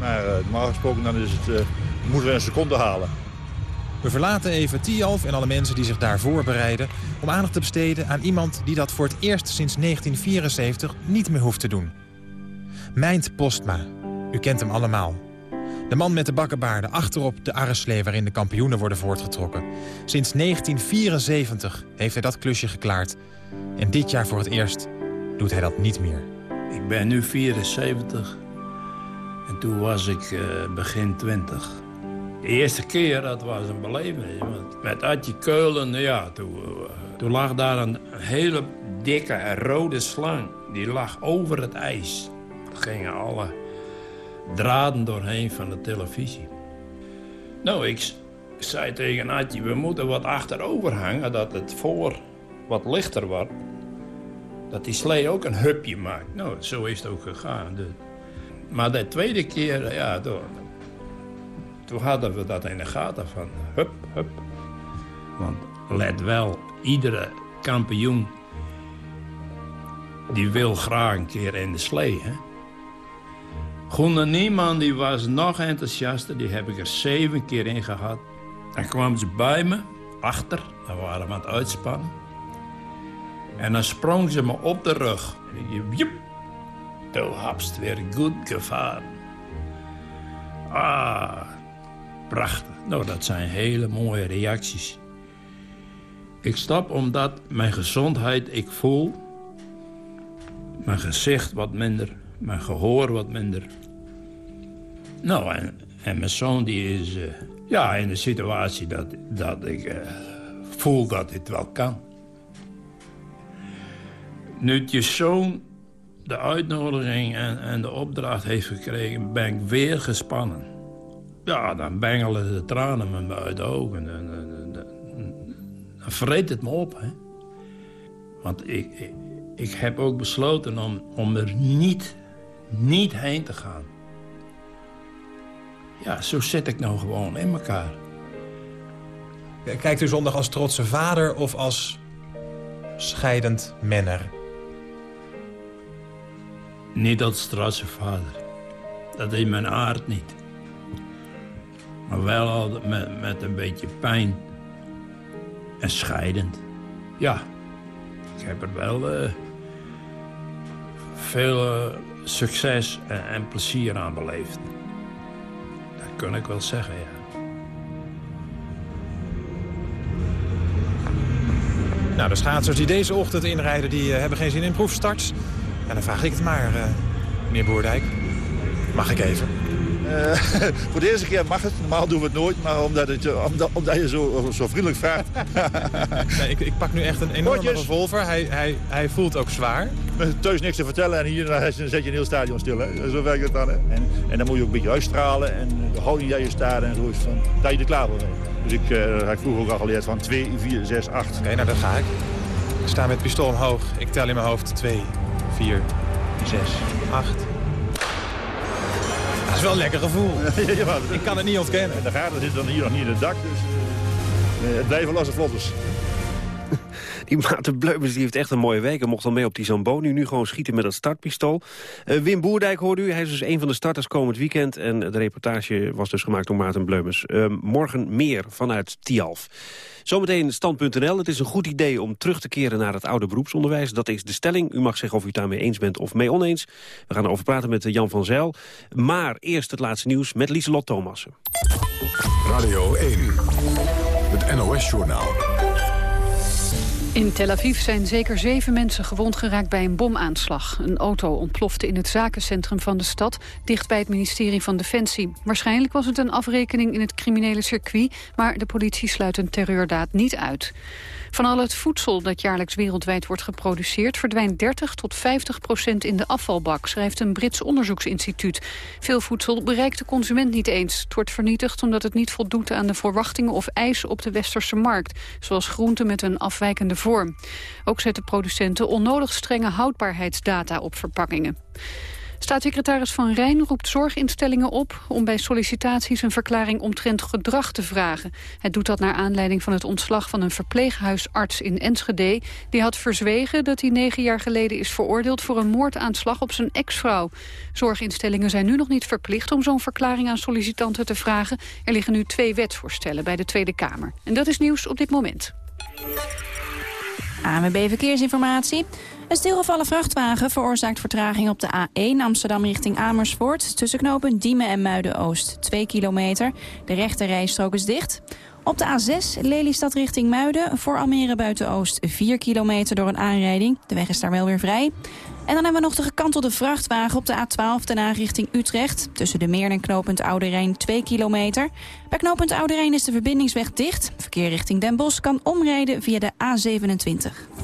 Maar eh, normaal gesproken dan is het, eh, moeten we een seconde halen. We verlaten even Tialf en alle mensen die zich daar voorbereiden... om aandacht te besteden aan iemand die dat voor het eerst sinds 1974 niet meer hoeft te doen. Mijnt Postma. U kent hem allemaal. De man met de bakkenbaarden achterop de arreslee waarin de kampioenen worden voortgetrokken. Sinds 1974 heeft hij dat klusje geklaard. En dit jaar voor het eerst doet hij dat niet meer. Ik ben nu 74 en toen was ik eh, begin 20. De eerste keer, dat was een belevenis. Want met Adje Keulen, nou ja, toen, eh, toen lag daar een hele dikke rode slang. Die lag over het ijs. Er gingen alle draden doorheen van de televisie. Nou, ik zei tegen Adje, we moeten wat achterover hangen... dat het voor wat lichter wordt. Dat die slee ook een hupje maakt. Nou, zo is het ook gegaan. Maar de tweede keer, ja, toen, toen hadden we dat in de gaten van hup, hup. Want let wel, iedere kampioen die wil graag een keer in de slee, hè. Groene Nieman die was nog enthousiaster. Die heb ik er zeven keer in gehad. Dan kwamen ze bij me, achter. Dan waren we aan het uitspannen. En dan sprong ze me op de rug. Jip. Toen habst weer goed gevaren. Ah, prachtig. Nou, dat zijn hele mooie reacties. Ik stap omdat mijn gezondheid, ik voel... mijn gezicht wat minder, mijn gehoor wat minder. Nou, en, en mijn zoon die is uh, ja, in de situatie dat, dat ik uh, voel dat dit wel kan. Nu je zoon de uitnodiging en, en de opdracht heeft gekregen... ben ik weer gespannen. Ja, dan bengelen de tranen met me uit de ogen. En, en, dan vreet het me op, hè. Want ik, ik, ik, heb ook besloten om, om er niet, niet heen te gaan. Ja, zo zit ik nou gewoon in elkaar. Kijkt u zondag als trotse vader of als scheidend menner? Niet als trotse vader. Dat is mijn aard niet. Maar wel altijd met, met een beetje pijn. En scheidend. Ja, ik heb er wel uh, veel uh, succes en, en, plezier aan beleefd. Dat kan ik wel zeggen, ja. Nou, de schaatsers die deze ochtend inrijden, die uh, hebben geen zin in proefstarts. En dan vraag ik het maar, meneer Boerdijk. Mag ik even? Uh, voor de eerste keer mag het. Normaal doen we het nooit, maar omdat, het, omdat, omdat je zo, zo vriendelijk vraagt. nee, ik, ik, pak nu echt een enorme Potjes. revolver. Hij, hij, hij voelt ook zwaar. Thuis niks te vertellen en hier zet je een heel stadion stil. Hè. Zo werkt het dan. Hè. En, en dan moet je ook een beetje uitstralen en de houding dat je staat en zo is van, dat je er klaar voor bent. Dus ik uh, heb vroeger ook al geleerd van 2, 4, 6, 8. Oké, okay, nou dat ga ik. Ik sta met pistool omhoog. Ik tel in mijn hoofd 2, 4, 6, 8. Dat is wel een lekker gevoel. ik kan het niet ontkennen. De gaten zit dan hier nog niet in het dak, dus uh, het blijven losse vlotters. Die Maarten Bleumers die heeft echt een mooie week. Hij mocht al mee op die Zamboni. Nu gewoon schieten met dat startpistool. Uh, Wim Boerdijk hoorde u. Hij is dus een van de starters komend weekend. En de reportage was dus gemaakt door Maarten Bleumers. Uh, morgen meer vanuit Tialf. Zometeen stand.nl. Het is een goed idee om terug te keren naar het oude beroepsonderwijs. Dat is de stelling. U mag zeggen of u daarmee eens bent of mee oneens. We gaan erover praten met Jan van Zijl. Maar eerst het laatste nieuws met Lieselot Thomassen. Radio 1. Het NOS-journaal. In Tel Aviv zijn zeker zeven mensen gewond geraakt bij een bomaanslag. Een auto ontplofte in het zakencentrum van de stad, dicht bij het ministerie van Defensie. Waarschijnlijk was het een afrekening in het criminele circuit, maar de politie sluit een terreurdaad niet uit. Van al het voedsel dat jaarlijks wereldwijd wordt geproduceerd... verdwijnt 30 tot 50 procent in de afvalbak, schrijft een Brits onderzoeksinstituut. Veel voedsel bereikt de consument niet eens. Het wordt vernietigd omdat het niet voldoet aan de verwachtingen of eisen op de westerse markt. Zoals groenten met een afwijkende vorm. Ook zetten producenten onnodig strenge houdbaarheidsdata op verpakkingen. Staatssecretaris Van Rijn roept zorginstellingen op om bij sollicitaties een verklaring omtrent gedrag te vragen. Hij doet dat naar aanleiding van het ontslag van een verpleeghuisarts in Enschede. Die had verzwegen dat hij negen jaar geleden is veroordeeld voor een moordaanslag op zijn ex-vrouw. Zorginstellingen zijn nu nog niet verplicht om zo'n verklaring aan sollicitanten te vragen. Er liggen nu twee wetsvoorstellen bij de Tweede Kamer. En dat is nieuws op dit moment. AMB Verkeersinformatie. Een stilgevallen vrachtwagen veroorzaakt vertraging op de A1 Amsterdam richting Amersfoort. Tussen knopen Diemen en Muiden-Oost 2 kilometer. De rechte rijstrook is dicht. Op de A6 Lelystad richting Muiden voor Almere buiten-Oost 4 kilometer door een aanrijding. De weg is daar wel weer vrij. En dan hebben we nog de gekantelde vrachtwagen op de A12 daarna richting Utrecht. Tussen de Meer en knooppunt Oude Rijn 2 kilometer. Bij knooppunt Oude Rijn is de verbindingsweg dicht. Verkeer richting Den Bosch kan omrijden via de A27.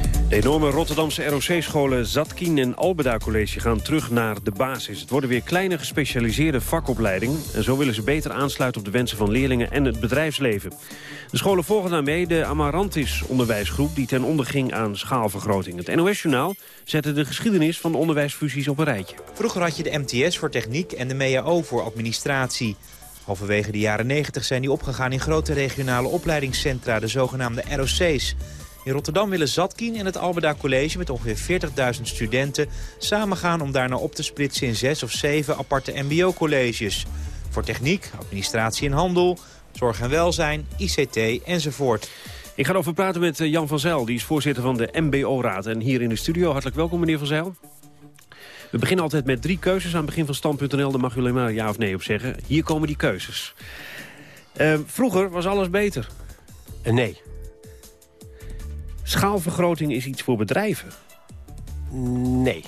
De enorme Rotterdamse ROC-scholen Zatkin en Albeda College gaan terug naar de basis. Het worden weer kleine gespecialiseerde vakopleidingen. En zo willen ze beter aansluiten op de wensen van leerlingen en het bedrijfsleven. De scholen volgen daarmee de Amarantis onderwijsgroep die ten onder ging aan schaalvergroting. Het NOS-journaal zette de geschiedenis van de onderwijsfusies op een rijtje. Vroeger had je de MTS voor techniek en de MEAO voor administratie. Halverwege de jaren 90 zijn die opgegaan in grote regionale opleidingscentra, de zogenaamde ROC's. In Rotterdam willen Zatkien en het Albeda College met ongeveer 40.000 studenten samengaan om daarna op te splitsen in zes of zeven aparte mbo-colleges. Voor techniek, administratie en handel, zorg en welzijn, ICT enzovoort. Ik ga erover praten met eh, Jan van Zijl, die is voorzitter van de MBO-raad. En hier in de studio, hartelijk welkom meneer van Zijl. We beginnen altijd met drie keuzes aan het begin van Stand.nl. Daar mag u alleen maar ja of nee op zeggen. Hier komen die keuzes. Uh, vroeger was alles beter. Uh, nee. Schaalvergroting is iets voor bedrijven. Nee.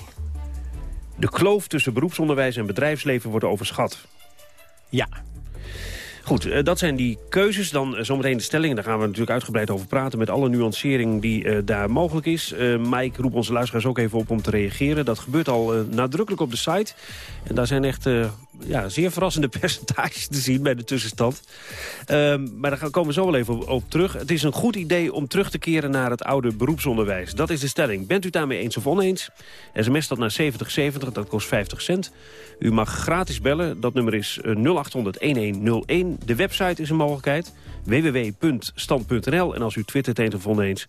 De kloof tussen beroepsonderwijs en bedrijfsleven wordt overschat. Ja. Goed, uh, dat zijn die keuzes. Dan uh, zometeen de stellingen. Daar gaan we natuurlijk uitgebreid over praten... met alle nuancering die uh, daar mogelijk is. maar ik roep onze luisteraars ook even op om te reageren. Dat gebeurt al nadrukkelijk op de site. En daar zijn echt ja, zeer verrassende percentages te zien bij de tussenstand. Ehm, maar daar komen we zo wel even op, terug. Het is een goed idee om terug te keren naar het oude beroepsonderwijs. Dat is de stelling. Bent u daarmee eens of oneens? SMS dat naar 7070, dat kost 50 cent. U mag gratis bellen. Dat nummer is 0800-1101. De website is een mogelijkheid. www.stand.nl. En als u twittert eens of oneens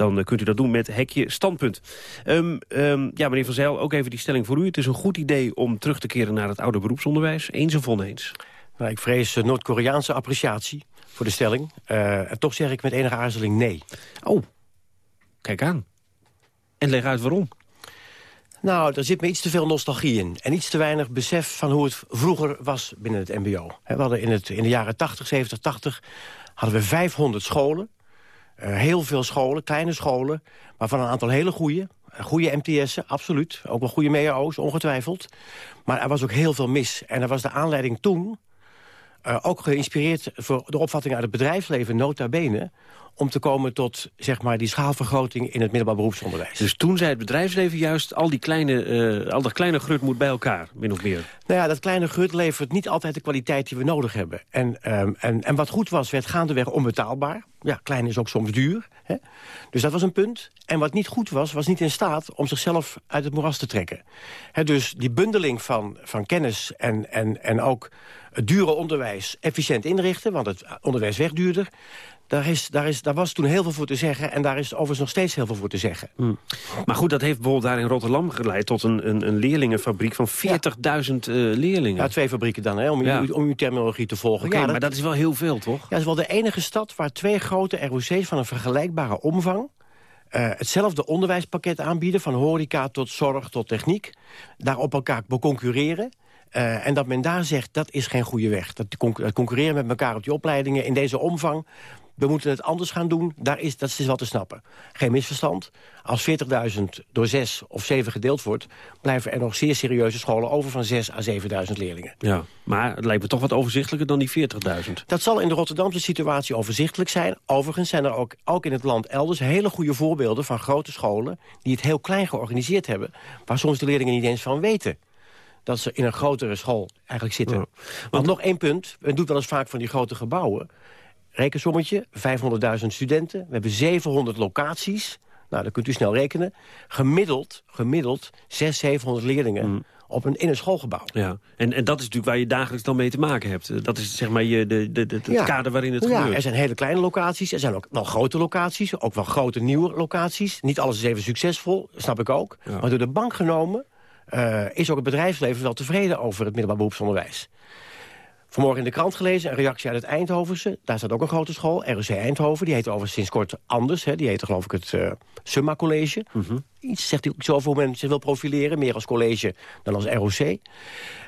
dan uh, kunt u dat doen met hekje standpunt. Um, um, ja, meneer Van Zijl, ook even die stelling voor u. Het is een goed idee om terug te keren naar het oude beroepsonderwijs. Eens of oneens? Nou, ik vrees uh, Noord-Koreaanse appreciatie voor de stelling. Uh, en toch zeg ik met enige aarzeling nee. Oh, kijk aan. En leg uit waarom. Nou, er zit me iets te veel nostalgie in. En iets te weinig besef van hoe het vroeger was binnen het mbo. We hadden in, het, in de jaren 80, 70, 80... hadden we 500 scholen. Uh, heel veel scholen, kleine scholen. Maar van een aantal hele goede. Goede MTS'en, absoluut. Ook wel goede MEAO's, ongetwijfeld. Maar er was ook heel veel mis. En er was de aanleiding toen... Uh, ook geïnspireerd voor de opvatting uit het bedrijfsleven, nota bene om te komen tot zeg maar, die schaalvergroting in het middelbaar beroepsonderwijs. Dus toen zei het bedrijfsleven juist, al, die kleine, uh, al dat kleine grut moet bij elkaar, min of meer. Nou ja, dat kleine grut levert niet altijd de kwaliteit die we nodig hebben. En, um, en, en wat goed was, werd gaandeweg onbetaalbaar. Ja, klein is ook soms duur. Hè? Dus dat was een punt. En wat niet goed was, was niet in staat om zichzelf uit het moeras te trekken. Hè, dus die bundeling van, van kennis en, en, en ook het dure onderwijs efficiënt inrichten... want het onderwijs werd duurder... Daar, is, daar, is, daar was toen heel veel voor te zeggen. En daar is overigens nog steeds heel veel voor te zeggen. Hmm. Maar goed, dat heeft bijvoorbeeld daar in Rotterdam geleid... tot een, een, een leerlingenfabriek van 40.000 ja. uh, leerlingen. Ja, twee fabrieken dan, hè, om, ja. u, om uw terminologie te volgen. Okay, ja, maar dat is wel heel veel, toch? Ja, het is wel de enige stad waar twee grote ROC's van een vergelijkbare omvang... Uh, hetzelfde onderwijspakket aanbieden, van horeca tot zorg tot techniek. Daar op elkaar concurreren. Uh, en dat men daar zegt, dat is geen goede weg. Dat concurreren met elkaar op die opleidingen in deze omvang we moeten het anders gaan doen, daar is, dat is wel te snappen. Geen misverstand. Als 40.000 door 6 of 7 gedeeld wordt... blijven er nog zeer serieuze scholen over van 6 à 7.000 leerlingen. Ja, maar het lijkt me toch wat overzichtelijker dan die 40.000. Dat zal in de Rotterdamse situatie overzichtelijk zijn. Overigens zijn er ook, ook in het land elders hele goede voorbeelden... van grote scholen die het heel klein georganiseerd hebben... waar soms de leerlingen niet eens van weten dat ze in een grotere school eigenlijk zitten. Ja. Want nog één punt, men doet wel eens vaak van die grote gebouwen rekensommetje, 500.000 studenten. We hebben 700 locaties. Nou, dan kunt u snel rekenen. Gemiddeld, gemiddeld 600, 700 leerlingen mm. op een, in een schoolgebouw. Ja, en, en dat is natuurlijk waar je dagelijks dan mee te maken hebt. Dat is zeg maar je, de, de, de, het ja. kader waarin het ja, gebeurt. Er zijn hele kleine locaties, er zijn ook wel grote locaties. Ook wel grote nieuwe locaties. Niet alles is even succesvol, snap ik ook. Ja. Maar door de bank genomen uh, is ook het bedrijfsleven wel tevreden over het middelbaar beroepsonderwijs. Vanmorgen in de krant gelezen, een reactie uit het Eindhovense. Daar staat ook een grote school, ROC Eindhoven. Die heet overigens sinds kort anders. Hè. Die heet geloof ik het uh, Summa College. Mm -hmm. Iets zegt hij ook zo over hoe men zich wil profileren. Meer als college dan als ROC.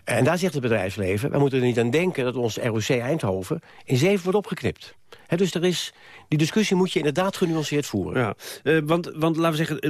En daar zegt het bedrijfsleven... we moeten er niet aan denken dat ons ROC Eindhoven... in zeven wordt opgeknipt. He, dus er is, die discussie moet je inderdaad genuanceerd voeren. Ja, uh, want, want laten we zeggen,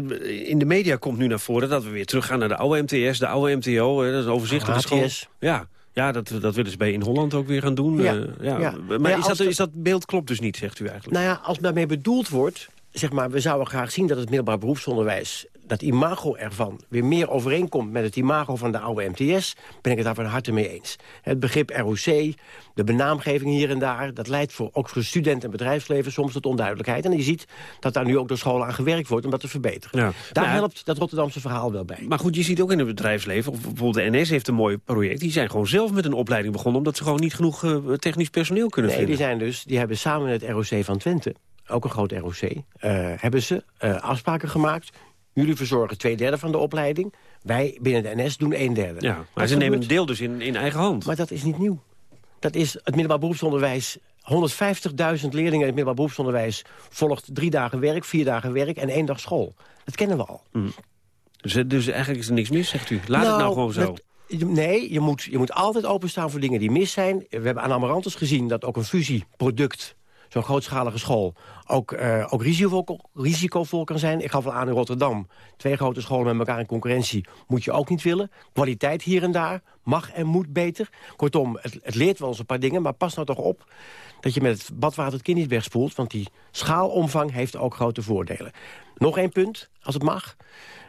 in de media komt nu naar voren... dat we weer teruggaan naar de oude MTS, de oude MTO. Hè, dat is overzichtelijke school. Ja, ja, dat, dat willen ze bij in Holland ook weer gaan doen. Ja, uh, ja. ja. Maar, ja, is, dat, is dat beeld klopt dus niet, zegt u eigenlijk? Nou ja, als daarmee bedoeld wordt... zeg maar, we zouden graag zien dat het middelbaar beroepsonderwijs... dat imago ervan weer meer overeenkomt... met het imago van de oude MTS, ben ik het daar van harte mee eens. Het begrip ROC, de benaamgeving hier en daar... dat leidt voor, ook voor studenten en bedrijfsleven soms tot onduidelijkheid. En je ziet dat daar nu ook door scholen aan gewerkt wordt om dat te verbeteren. Ja. Daar Nou helpt dat Rotterdamse verhaal wel bij. Maar goed, je ziet ook in het bedrijfsleven, of bijvoorbeeld de NS heeft een mooi project... die zijn gewoon zelf met een opleiding begonnen... omdat ze gewoon niet genoeg eh, technisch personeel kunnen Nee, vinden. die, zijn dus, die hebben samen met het ROC van Twente, ook een groot ROC... eh, hebben ze eh, afspraken gemaakt. Jullie verzorgen twee derde van de opleiding. Wij binnen de NS doen een derde. Ja, maar Dat ze nemen een deel dus in, in eigen hand. Maar dat is niet nieuw. Dat is het middelbaar beroepsonderwijs. 150.000 leerlingen in het middelbaar beroepsonderwijs... volgt drie dagen werk, vier dagen werk en één dag school. Dat kennen we al. Dus, eh, dus eigenlijk is er niks mis, zegt u. Laat het nou gewoon zo. dat- nee, je moet, je moet altijd openstaan voor dingen die mis zijn. We hebben aan Amarantus gezien dat ook een fusieproduct... zo'n grootschalige school ook, eh, ook risicovol, risicovol kan zijn. Ik gaf al aan in Rotterdam. Twee grote scholen met elkaar in concurrentie moet je ook niet willen. Kwaliteit hier en daar mag en moet beter. Kortom, het, het leert wel eens een paar dingen, maar pas nou toch op... dat je met het badwater het kind niet wegspoelt... want die schaalomvang heeft ook grote voordelen. Nog één punt, als het mag.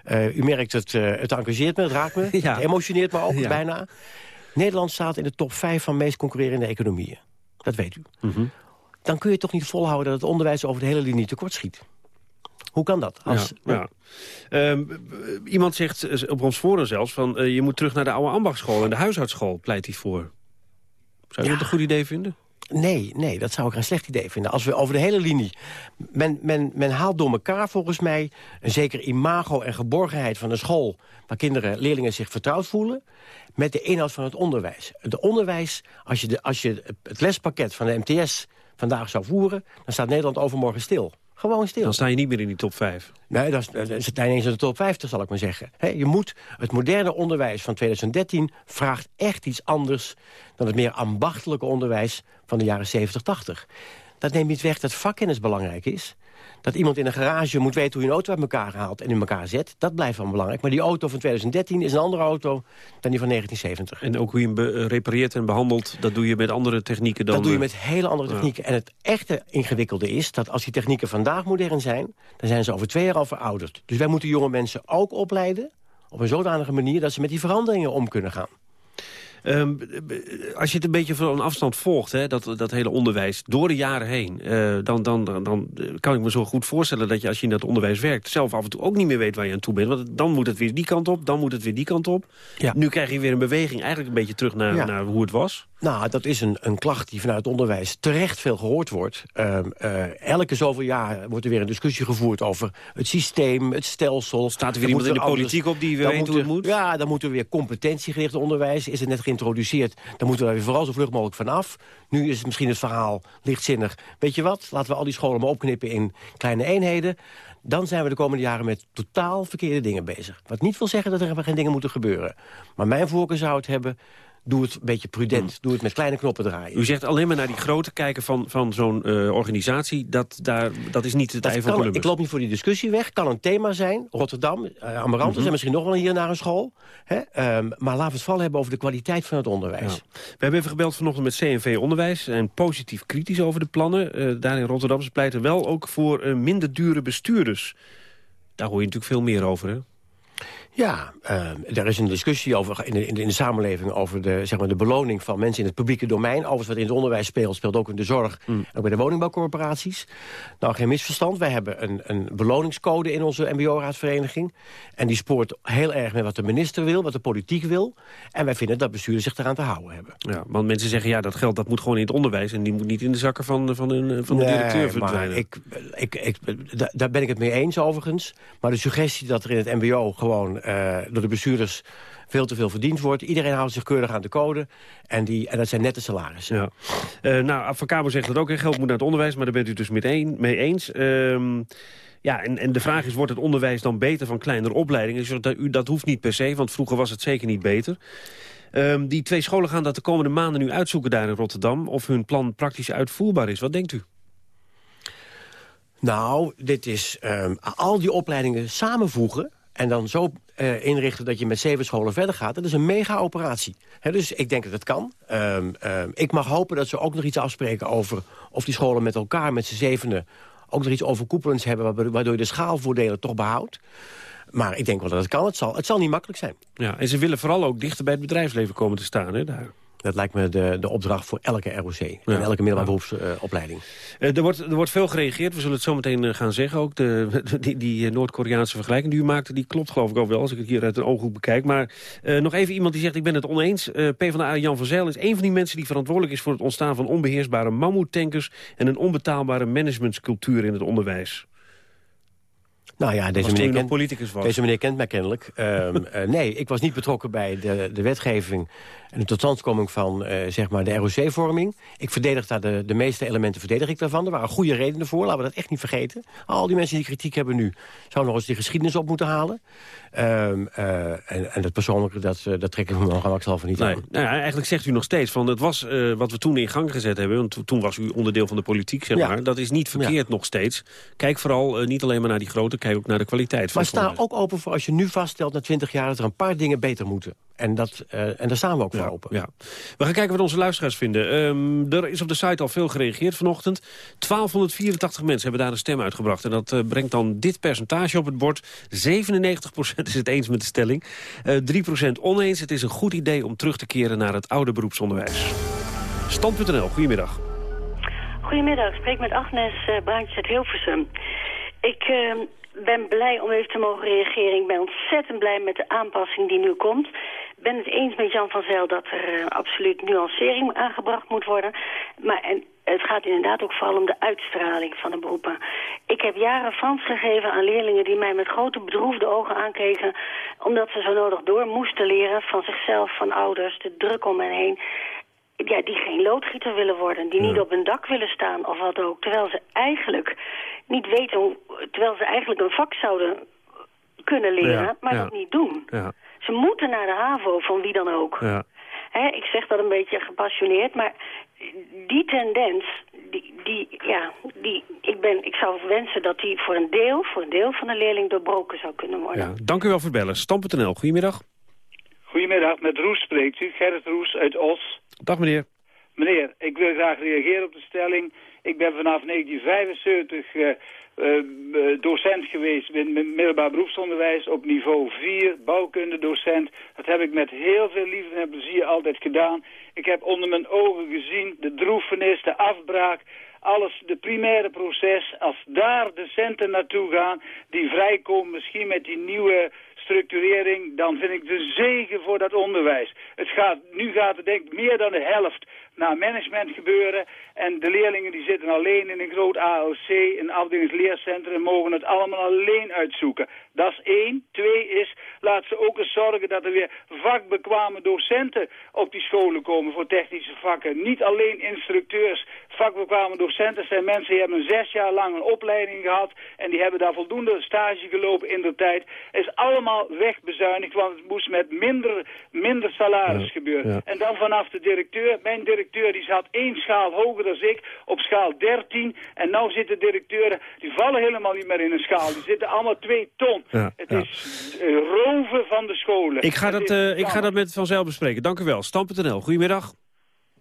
Eh, u merkt, het, eh, het engageert me, het raakt me. Ja. Het emotioneert me ook Ja. bijna. Nederland staat in de top 5 van meest concurrerende economieën. Dat weet u. Mhm. Dan kun je toch niet volhouden dat het onderwijs over de hele linie tekort schiet. Hoe kan dat? Als, Ja, ja. Ehm, iemand zegt eh, op ons forum zelfs van... eh, je moet terug naar de oude ambachtschool en de huishoudschool, pleit hij voor. Zou je dat een goed idee vinden? Nee, nee, dat zou ik een slecht idee vinden. Als we over de hele linie... Men, men, men haalt door elkaar volgens mij een zeker imago en geborgenheid van een school... waar kinderen, leerlingen zich vertrouwd voelen... met de inhoud van het onderwijs. Het onderwijs, als je, de, als je het lespakket van de MTS vandaag zou voeren... dan staat Nederland overmorgen stil. Gewoon stil. Dan sta je niet meer in die top 5. Nee, dat is, dat is ineens in de top 50, zal ik maar zeggen. Je moet, het moderne onderwijs van 2013 vraagt echt iets anders... dan het meer ambachtelijke onderwijs van de jaren 70, 80. Dat neemt niet weg dat vakkennis belangrijk is. Dat iemand in een garage moet weten hoe je een auto uit elkaar haalt en in elkaar zet. Dat blijft wel belangrijk. Maar die auto van 2013 is een andere auto dan die van 1970. En ook hoe je hem eh, repareert en behandelt... dat doe je met andere technieken dan... Dat doe je eh, met hele andere ja. technieken. En het echte ingewikkelde is dat als die technieken vandaag modern zijn... dan zijn ze over twee jaar al verouderd. Dus wij moeten jonge mensen ook opleiden op een zodanige manier... dat ze met die veranderingen om kunnen gaan. Ehm, als je het een beetje van een afstand volgt, hè, dat, dat hele onderwijs, door de jaren heen... eh, dan, dan, dan, dan kan ik me zo goed voorstellen dat je als je in dat onderwijs werkt... zelf af en toe ook niet meer weet waar je aan toe bent. Want dan moet het weer die kant op, dan moet het weer die kant op. Nu krijg je weer een beweging eigenlijk een beetje terug naar, Ja. naar hoe het was. Nou, dat is een, een klacht die vanuit het onderwijs terecht veel gehoord wordt. Ehm, eh, elke zoveel jaar wordt er weer een discussie gevoerd over het systeem, het stelsel. Staat er weer iemand in de politiek op die weer weet hoe het moet? Ja, dan moeten we weer competentiegericht onderwijs. Is het net geïntroduceerd, dan moeten we daar weer vooral zo vlug mogelijk vanaf. Nu is het misschien het verhaal lichtzinnig. Weet je wat, laten we al die scholen maar opknippen in kleine eenheden. Dan zijn we de komende jaren met totaal verkeerde dingen bezig. Wat niet wil zeggen dat er geen dingen moeten gebeuren. Maar mijn voorkeur zou het hebben... Doe het een beetje prudent. Doe het met kleine knoppen draaien. U zegt alleen maar naar die grote kijken van, van zo'n eh, organisatie. Dat, daar, dat is niet het ei van Columbus. ik loop niet voor die discussie weg. Kan een thema zijn. Rotterdam, uh, Amarantus Mhm. en misschien nog wel hier naar een school. Hè? Ehm, maar laten we het vooral hebben over de kwaliteit van het onderwijs. We hebben even gebeld vanochtend met CNV Onderwijs. En positief kritisch over de plannen. Eh, daar in Rotterdam ze pleiten wel ook voor eh, minder dure bestuurders. Daar hoor je natuurlijk veel meer over, hè? Ja, uh, er is een discussie over, in, de, in, de, in de samenleving over de, zeg maar, de beloning van mensen in het publieke domein. Overigens wat in het onderwijs speelt, speelt ook in de zorg en ook bij de woningbouwcorporaties. Nou, geen misverstand. Wij hebben een, een beloningscode in onze mbo-raadsvereniging. En die spoort heel erg met wat de minister wil, wat de politiek wil. En wij vinden dat bestuurders zich eraan te houden hebben. Ja, want mensen zeggen, ja, dat geld dat moet gewoon in het onderwijs... en die moet niet in de zakken van, van, een, van de nee, directeur maar verdwijnen. Ik, ik, ik, da- daar ben ik het mee eens overigens. Maar de suggestie dat er in het mbo gewoon uh, door de bestuurders veel te veel verdiend wordt. Iedereen houdt zich keurig aan de code. En, die, en dat zijn nette salarissen. Ja. Uh, nou, Avocabo zegt dat ook. Hè. Geld moet naar het onderwijs, maar daar bent u dus met een, mee eens. Um, ja, en, en de vraag is, wordt het onderwijs dan beter van kleinere opleidingen? Dat, u, dat hoeft niet per se, want vroeger was het zeker niet beter. Um, die twee scholen gaan dat de komende maanden nu uitzoeken daar in Rotterdam... of hun plan praktisch uitvoerbaar is. Wat denkt u? Nou, dit is um, al die opleidingen samenvoegen... en dan zo uh, inrichten dat je met zeven scholen verder gaat. Dat is een mega-operatie. dus ik denk dat het kan. Um, um, ik mag hopen dat ze ook nog iets afspreken over... of die scholen met elkaar, met z'n zevenen... ook nog iets overkoepelends hebben... waardoor je de schaalvoordelen toch behoudt. Maar ik denk wel dat het kan. Het zal, het zal niet makkelijk zijn. Ja, en ze willen vooral ook dichter bij het bedrijfsleven komen te staan. Hè, daar. Dat lijkt me de, de opdracht voor elke ROC. En elke middelbare beroepsopleiding. Uh, er, wordt, er wordt veel gereageerd. We zullen het zo meteen uh, gaan zeggen ook. De, die die Noord-Koreaanse vergelijking die u maakte, die klopt geloof ik ook wel. Als ik het hier uit een ooghoek bekijk. Maar uh, nog even iemand die zegt, ik ben het oneens. PvdA Jan van Zijl is een van die mensen die verantwoordelijk is... voor het ontstaan van onbeheersbare mammoetankers... en een onbetaalbare managementscultuur in het onderwijs. Nou ja, deze meneer, kent, politicus was. deze meneer kent mij kennelijk. Um, uh, nee, ik was niet betrokken bij de, de wetgeving en de totstandkoming van uh, zeg maar de ROC-vorming. Ik verdedig daar de, de meeste elementen verdedig ik daarvan. Er waren goede redenen voor, laten we dat echt niet vergeten. Al die mensen die kritiek hebben nu, zouden nog eens die geschiedenis op moeten halen. Um, uh, en, en dat persoonlijke, dat, dat trek ik me nog van niet nee. aan. Nou ja, eigenlijk zegt u nog steeds van het was wat we toen in gang gezet hebben. Want toen was u onderdeel van de politiek, zeg Ja. maar. Dat is niet verkeerd nog steeds. Kijk vooral niet alleen maar naar die grote, kijk ook naar de kwaliteit. van Maar sta ook open voor als je nu vaststelt na 20 jaar... dat er een paar dingen beter moeten. En, dat, uh, en daar staan we ook voor open. Ja. We gaan kijken wat onze luisteraars vinden. Um, er is op de site al veel gereageerd vanochtend. 1284 mensen hebben daar een stem uitgebracht. En dat uh, brengt dan dit percentage op het bord. 97% is het eens met de stelling. Uh, 3% oneens. Het is een goed idee om terug te keren naar het oude beroepsonderwijs. Stand.nl, goedemiddag. Goedemiddag, ik spreek met Agnes uh, Braantjes uit Hilversum. Ik uh, ben blij om even te mogen reageren. Ik ben ontzettend blij met de aanpassing die nu komt. Ik ben het eens met Jan van Zijl dat er uh, absoluut nuancering aangebracht moet worden. Maar en het gaat inderdaad ook vooral om de uitstraling van de beroepen. Ik heb jaren Frans gegeven aan leerlingen die mij met grote bedroefde ogen aankeken... omdat ze zo nodig door moesten leren van zichzelf, van ouders, de druk om hen heen ja, die geen loodgieter willen worden, die niet op een dak willen staan of wat ook. Terwijl ze eigenlijk niet weten, hoe, terwijl ze eigenlijk een vak zouden kunnen leren, Ja, maar ja. dat niet doen. Ja. Ze moeten naar de HAVO, van wie dan ook. Ja. Hè, ik zeg dat een beetje gepassioneerd, maar die tendens, die, die, ja, die, ik, ben, ik zou wensen dat die voor een deel, voor een deel van de leerling doorbroken zou kunnen worden. Ja. Dank u wel voor het bellen. Stam.nl, goedemiddag. Goedemiddag, met Roes spreekt u. Gerrit Roes uit Os. Dag meneer. Meneer, ik wil graag reageren op de stelling. Ik ben vanaf 1975 uh, uh, docent geweest in middelbaar beroepsonderwijs op niveau 4, bouwkundedocent. Dat heb ik met heel veel liefde en plezier altijd gedaan. Ik heb onder mijn ogen gezien de droefenis, de afbraak, alles, de primaire proces. Als daar de centen naartoe gaan, die vrijkomen misschien met die nieuwe structurering, dan vind ik de zegen voor dat onderwijs. Het gaat, nu gaat het denk ik meer dan de helft naar management gebeuren. En de leerlingen die zitten alleen in een groot ALC, een afdelingsleercentrum, en mogen het allemaal alleen uitzoeken. Dat is één. Twee is, laat ze ook eens zorgen dat er weer vakbekwame docenten op die scholen komen voor technische vakken. Niet alleen instructeurs, vakbekwame docenten zijn mensen die hebben zes jaar lang een opleiding gehad en die hebben daar voldoende stage gelopen in de tijd. is allemaal wegbezuinigd, want het moest met minder, minder salaris gebeuren. ja. En dan vanaf de directeur, mijn directeur die zat één schaal hoger dan ik, op schaal 13. En nu zitten directeuren, die vallen helemaal niet meer in een schaal. Die zitten allemaal twee ton. Ja, het ja. is eh, roven van de scholen. Ik ga, Het dat, eh, ik ga dat met Van Zijl bespreken. Dank u wel. Stam.nl, goedemiddag.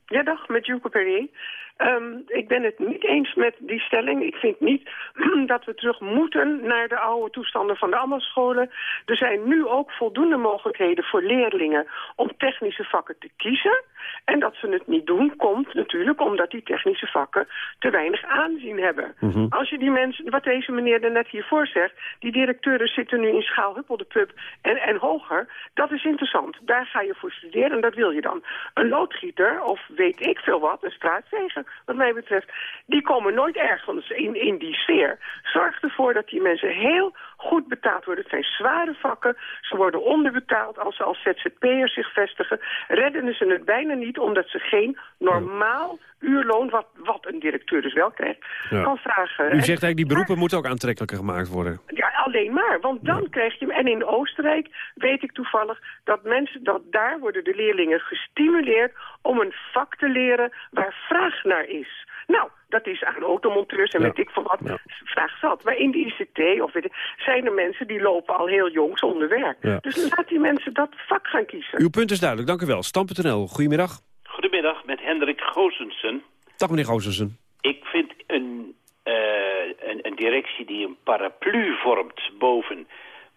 Ja, dag, met Joeke Perrier. Ehm, ik ben het niet eens met die stelling. Ik vind niet dat we terug moeten naar de oude toestanden van de ambachtscholen. Er zijn nu ook voldoende mogelijkheden voor leerlingen om technische vakken te kiezen. En dat ze het niet doen, komt natuurlijk omdat die technische vakken te weinig aanzien hebben. Mhm. Als je die mensen, wat deze meneer er net hiervoor zegt, die directeuren zitten nu in schaal Huppel de Pub en, en hoger, dat is interessant. Daar ga je voor studeren en dat wil je dan. Een loodgieter, of weet ik veel wat, een straatveger, wat mij betreft, die komen nooit ergens in, in die sfeer. Zorg ervoor dat die mensen heel goed betaald worden. Het zijn zware vakken, ze worden onderbetaald als ze als ZZP'ers zich vestigen. Redden ze het bijna niet omdat ze geen normaal uurloon, wat, wat een directeur dus wel krijgt, Ja. kan vragen. U zegt eigenlijk die beroepen moeten ook aantrekkelijker gemaakt worden. Alleen maar. Want dan krijg je... En in Oostenrijk weet ik toevallig dat mensen... dat daar worden de leerlingen gestimuleerd om een vak te leren waar vraag naar is. Nou, dat is aan automonteurs en Ja. weet ik van wat vraag zat. Maar in de ICT of weet ik, zijn er mensen die lopen al heel jong zonder werk. Ja. Dus laat die mensen dat vak gaan kiezen. Uw punt is duidelijk, dank u wel. Stam.nl, goedemiddag. Goedemiddag, met Hendrik Goosensen. Dag meneer Goosensen. Ik vind een, een, een directie die een paraplu vormt boven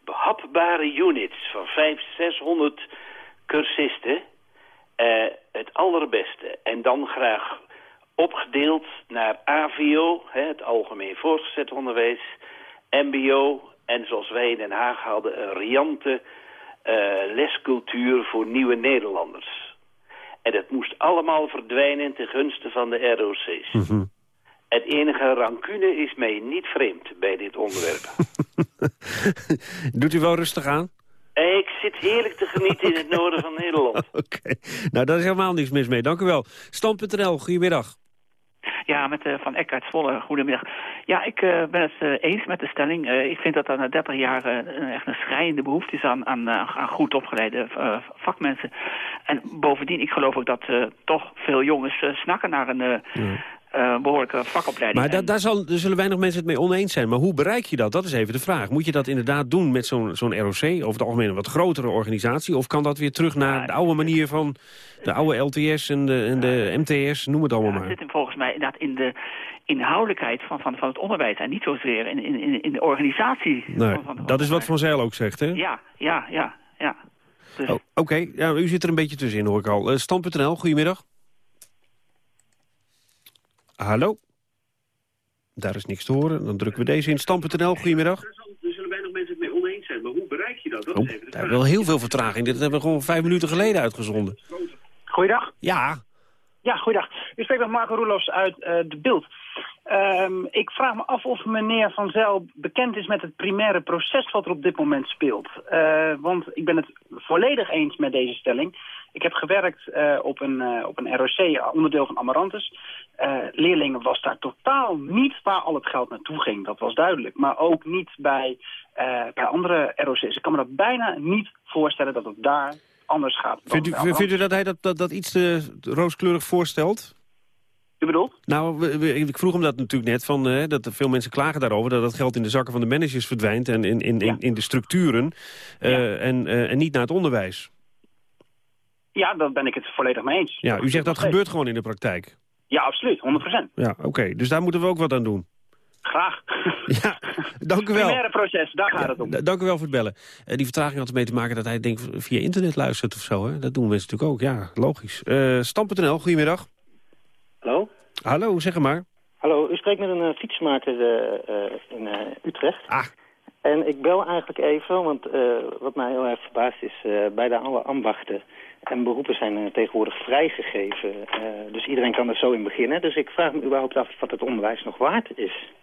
behapbare units van 500, 600 cursisten. Eh, het allerbeste. En dan graag opgedeeld naar AVO, hè, het algemeen voortgezet onderwijs, MBO en zoals wij in Den Haag hadden, een riante eh, lescultuur voor nieuwe Nederlanders. En dat moest allemaal verdwijnen ten gunste van de ROC's. Mhm. Het enige rancune is mij niet vreemd bij dit onderwerp. Doet u wel rustig aan? Ik zit heerlijk te genieten in het noorden van Nederland. Oké, nou daar is helemaal niks mis mee. Dank u wel. Stand.nl, goedemiddag. Ja, met uh, Van Eck uit Zwolle. Goedemiddag. Ja, ik uh, ben het uh, eens met de stelling. ik vind dat er na 30 jaar echt een schrijnende behoefte is aan, aan, aan goed opgeleide vakmensen. En bovendien, ik geloof ook dat toch veel jongens snakken naar een... Uh, behoorlijke vakopleiding. Maar da daar, zal, daar zullen weinig mensen het mee oneens zijn. Maar hoe bereik je dat? Dat is even de vraag. Moet je dat inderdaad doen met zo'n zo'n ROC, over het algemeen een wat grotere organisatie? Of kan dat weer terug naar de oude manier van de oude LTS en de, en de MTS, noem het allemaal ja, maar? Het zit volgens mij inderdaad in de inhoudelijkheid van, van, van het onderwijs en niet zozeer in, in, in de organisatie. Nee, van, van, dat is wat Van Zijl ook zegt, hè? Ja, ja, ja. ja. Dus... Oh, Oké, ja, u zit er een beetje tussenin, hoor ik al. Uh, Stand.nl, goedemiddag. Hallo? Daar is niks te horen. Dan drukken we deze in. Stam.nl, goedemiddag. Er zullen weinig mensen het mee oneens zijn, maar hoe bereik je dat? dat oh, daar hebben we wel heel veel vertraging. Dit hebben we gewoon vijf minuten geleden uitgezonden. Goeiedag. Ja. Ja, goeiedag. U spreekt met Marco Roelofs uit uh, De Beeld. Um, ik vraag me af of meneer Van Zijl bekend is met het primaire proces wat er op dit moment speelt. Uh, want ik ben het volledig eens met deze stelling. Ik heb gewerkt uh, op, een, uh, op een ROC, onderdeel van Amarantus. Uh, leerlingen was daar totaal niet waar al het geld naartoe ging. Dat was duidelijk. Maar ook niet bij, bij andere ROC's. Ik kan me dat bijna niet voorstellen dat het daar anders gaat. Vindt u, vindt u dat hij dat, dat, dat iets rooskleurig voorstelt? U bedoelt? Nou, ik vroeg hem dat natuurlijk net, van, dat veel mensen klagen daarover... dat het geld in de zakken van de managers verdwijnt en in, in, in, in de structuren... Uh, ja. en, uh, en niet naar het onderwijs. Ja, daar ben ik het volledig mee eens. Ja, u zegt dat gebeurt gewoon in de praktijk. Ja, absoluut, 100%. Ja, oké. Okay. Dus daar moeten we ook wat aan doen. Graag. ja, dank u wel. Primaire proces, daar gaat ja, het om. Dank u wel voor het bellen. Uh, die vertraging had ermee te maken dat hij denk via internet luistert of zo. Hè? Dat doen mensen natuurlijk ook, ja, logisch. Uh, Stam.nl, goedemiddag. Hallo? Hallo, zeg maar. Hallo, u spreekt met een uh, fietsmaker in Utrecht. Ah. En ik bel eigenlijk even, want wat mij heel erg verbaast is... bijna alle ambachten en beroepen zijn uh, tegenwoordig vrijgegeven. Uh, dus iedereen kan er zo in beginnen. Dus ik vraag me überhaupt af wat het onderwijs nog waard is.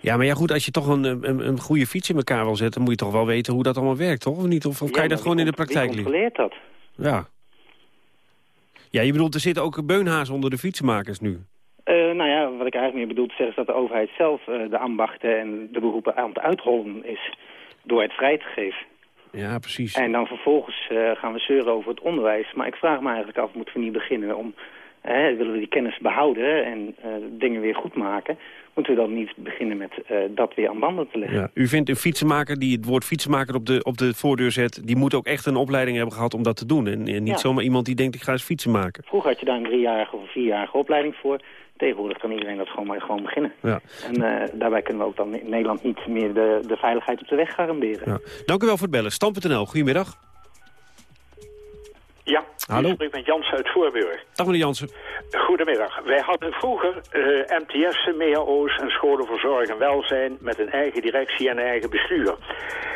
Ja, maar ja goed, als je toch een, een, een goede fiets in elkaar wil zetten... moet je toch wel weten hoe dat allemaal werkt, toch? Of niet? Of, of kan je dat gewoon in de praktijk leren? Wie dat? Ja. Ja, je bedoelt, er zitten ook beunhazen onder de fietsenmakers nu? Uh, nou ja, wat ik eigenlijk meer bedoel te zeggen is dat de overheid zelf de ambachten en de beroepen aan het uitrollen is door het vrij te geven. Ja, precies. En dan vervolgens uh, gaan we zeuren over het onderwijs. Maar ik vraag me eigenlijk af, moeten we niet beginnen om... Willen we die kennis behouden en uh, dingen weer goed maken... moeten we dan niet beginnen met dat weer aan banden te leggen. Ja, u vindt een fietsenmaker die het woord fietsenmaker op de, op de voordeur zet... die moet ook echt een opleiding hebben gehad om dat te doen. En, en niet ja. zomaar iemand die denkt, ik ga eens fietsen maken. Vroeger had je daar een driejarige of vierjarige opleiding voor... Tegenwoordig kan iedereen dat gewoon maar gewoon beginnen. Ja. En uh, daarbij kunnen we ook dan in Nederland niet meer de, de veiligheid op de weg garanderen. Ja. Dank u wel voor het bellen. Stam.nl, goedemiddag. Ja, Hallo. ik spreek met Jans uit Voorburg. Dag meneer Jansen. Goedemiddag. Wij hadden vroeger uh, MTS'en, MEAO's en scholen voor zorg en welzijn... met een eigen directie en een eigen bestuur.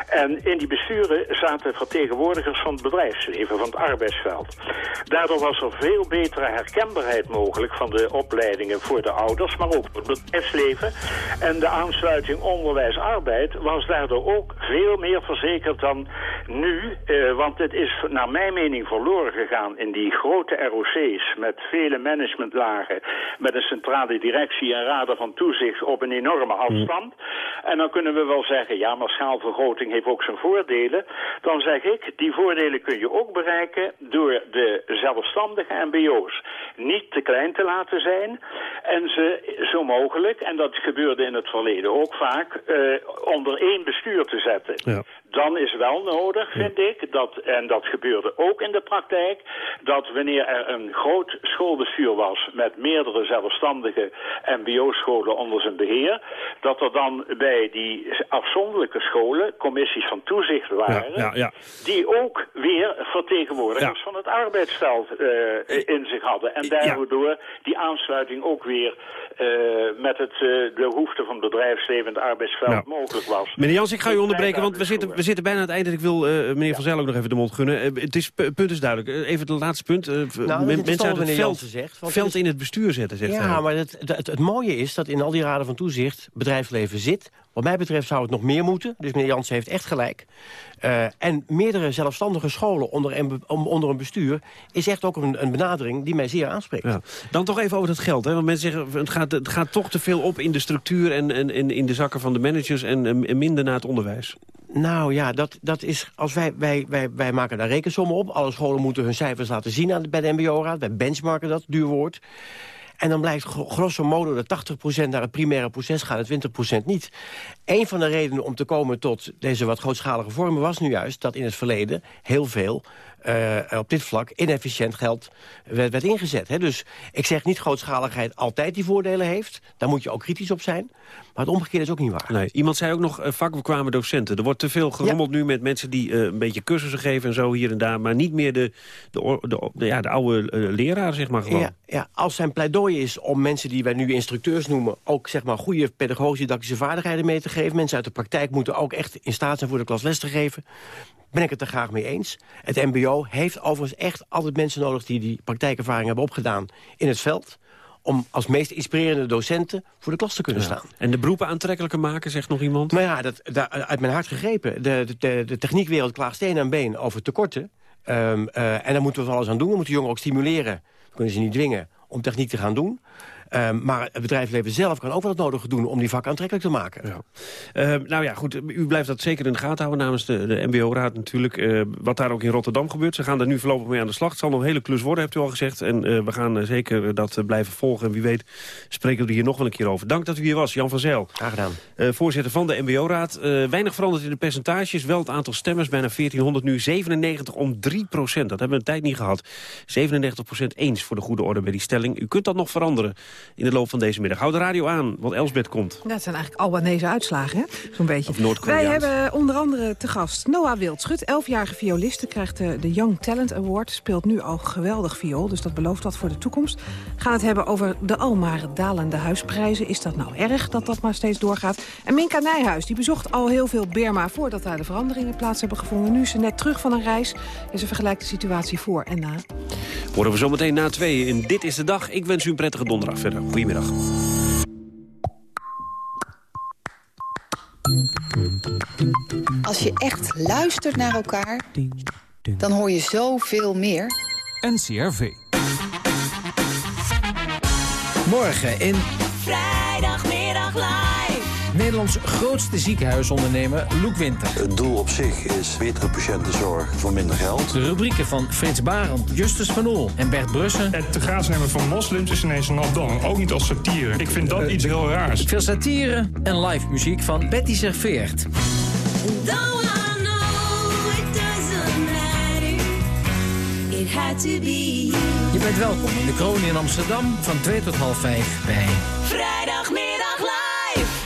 En in die besturen zaten vertegenwoordigers van het bedrijfsleven, van het arbeidsveld. Daardoor was er veel betere herkenbaarheid mogelijk van de opleidingen voor de ouders... maar ook voor het bedrijfsleven. En de aansluiting onderwijs-arbeid was daardoor ook veel meer verzekerd dan nu. Uh, want het is naar mijn mening verloren gegaan in die grote ROC's met vele managementlagen, met een centrale directie en raden van toezicht op een enorme afstand. En dan kunnen we wel zeggen, ja, maar schaalvergroting heeft ook zijn voordelen. Dan zeg ik, die voordelen kun je ook bereiken door de zelfstandige mbo's niet te klein te laten zijn en ze zo mogelijk, en dat gebeurde in het verleden ook vaak, uh, onder één bestuur te zetten. Ja. Dan is wel nodig, vind ik, dat, en dat gebeurde ook in de praktijk, dat wanneer er een groot schoolbestuur was met meerdere zelfstandige mbo-scholen onder zijn beheer, dat er dan bij die afzonderlijke scholen commissies van toezicht waren, Ja, ja. die ook weer vertegenwoordigers van het arbeidsveld eh, in zich hadden. En daardoor die aansluiting ook weer eh, met het, eh, de behoefte van het bedrijfsleven en het arbeidsveld mogelijk was. Meneer Jans, ik ga u onderbreken, want we zitten, we zitten bijna aan het einde. Ik wil eh, meneer Van Zijl ook nog even de mond gunnen. Eh, het is, punt is duidelijk. Eh, even het laatste punt. Nou, mensen uit het veld, zegt, veld is- in het bestuur zetten, zegt hij. Ja, maar het, het, het mooie is dat in al die raden van toezicht bedrijfsleven zit. Wat mij betreft zou het nog meer moeten. Dus meneer Jansen heeft echt gelijk. Eh, en meerdere zelfstandige scholen onder een, onder een bestuur... is echt ook een, een benadering die mij zeer aanspreekt. Ja. Dan toch even over dat geld. Hè? Want mensen zeggen, het gaat, het gaat toch te veel op in de structuur... en, en, en in de zakken van de managers en, en minder naar het onderwijs. Nou ja, dat, dat is, als wij, wij, wij, wij maken daar rekensommen op. Alle scholen moeten hun cijfers laten zien aan, de- bij de mbo-raad. Wij benchmarken dat, duur woord. En dan blijkt gro- grosso modo dat 80% naar het primaire proces gaat en 20% niet. Een van de redenen om te komen tot deze wat grootschalige vormen was nu juist... dat in het verleden heel veel eh, op dit vlak inefficiënt geld werd, werd ingezet. Hè. Dus ik zeg niet grootschaligheid altijd die voordelen heeft. Daar moet je ook kritisch op zijn. Maar het omgekeerde is ook niet waar. Nee, iemand zei ook nog, uh, vakbekwamen docenten. Er wordt te veel gerommeld nu met mensen die uh, een beetje cursussen geven en zo hier en daar. Maar niet meer de, de, de, de ja, de oude leraar, zeg maar gewoon. Ja, ja, als zijn pleidooi is om mensen die wij nu instructeurs noemen... ook zeg maar goede pedagogisch-didactische vaardigheden mee te geven. Mensen uit de praktijk moeten ook echt in staat zijn voor de klas les te geven ben ik het er graag mee eens. Het mbo heeft overigens echt altijd mensen nodig... die die praktijkervaring hebben opgedaan in het veld om als meest inspirerende docenten voor de klas te kunnen ja. staan. En de beroepen aantrekkelijker maken, zegt nog iemand? Nou ja, dat, dat, uit mijn hart gegrepen. De, de, de techniekwereld klaagt steen aan been over tekorten. Um, uh, en daar moeten we van alles aan doen. We moeten jongeren ook stimuleren. We kunnen ze niet dwingen om techniek te gaan doen. Um, maar het bedrijfsleven zelf kan ook wel het nodige doen om die vak aantrekkelijk te maken. Ja. Uh, nou ja, goed, u blijft dat zeker in de gaten houden namens de, de mbo-raad natuurlijk. Uh, wat daar ook in Rotterdam gebeurt. Ze gaan daar nu voorlopig mee aan de slag. Het zal nog een hele klus worden, hebt u al gezegd. En uh, we gaan zeker dat blijven volgen. En wie weet spreken we er hier nog wel een keer over. Dank dat u hier was, Jan van Zijl. Graag gedaan. voorzitter van de mbo-raad. weinig veranderd in de percentages. Wel het aantal stemmers, bijna 1400 nu. 97 om 3 procent. Dat hebben we een tijd niet gehad. 97 procent eens voor de goede orde bij die stelling. U kunt dat nog veranderen in de loop van deze middag. Houd de radio aan, want Elsbeth komt. Dat zijn eigenlijk Albanese uitslagen, hè? Zo'n beetje. Wij hebben onder andere te gast Noah Wildschut. 11-jarige violiste krijgt de, de Young Talent Award. Speelt nu al geweldig viool, dus dat belooft wat voor de toekomst. Gaan het hebben over de almaar dalende huisprijzen. Is dat nou erg dat dat maar steeds doorgaat? En Minka Nijhuis, die bezocht al heel veel Burma... voordat daar de veranderingen plaats hebben gevonden. Nu is ze net terug van een reis. En ze vergelijkt de situatie voor en na. Horen we zometeen na twee in Dit is de Dag. Ik wens u een prettige donderdag verder. Goedemiddag. Als je echt luistert naar elkaar, dan hoor je zoveel meer. NCRV. Morgen in... Vrijdagmiddag live. Nederlands grootste ziekenhuisondernemer Loek Winter. Het doel op zich is betere patiëntenzorg voor minder geld. De rubrieken van Frits Barend, Justus van Oel en Bert Brussen. Het te graas nemen van moslims is ineens een not Ook niet als satire. Ik vind dat uh, iets heel raars. Veel satire en live muziek van Betty Serveert. Je bent welkom in de kroon in Amsterdam van 2 tot half 5 bij... Vrijdagmiddag.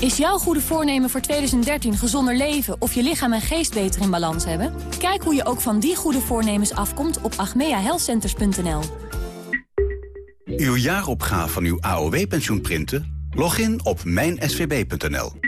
Is jouw goede voornemen voor 2013 gezonder leven of je lichaam en geest beter in balans hebben? Kijk hoe je ook van die goede voornemens afkomt op agmeahealthcenters.nl. Uw jaaropgave van uw AOW-pensioen printen? Log in op mijnsvb.nl.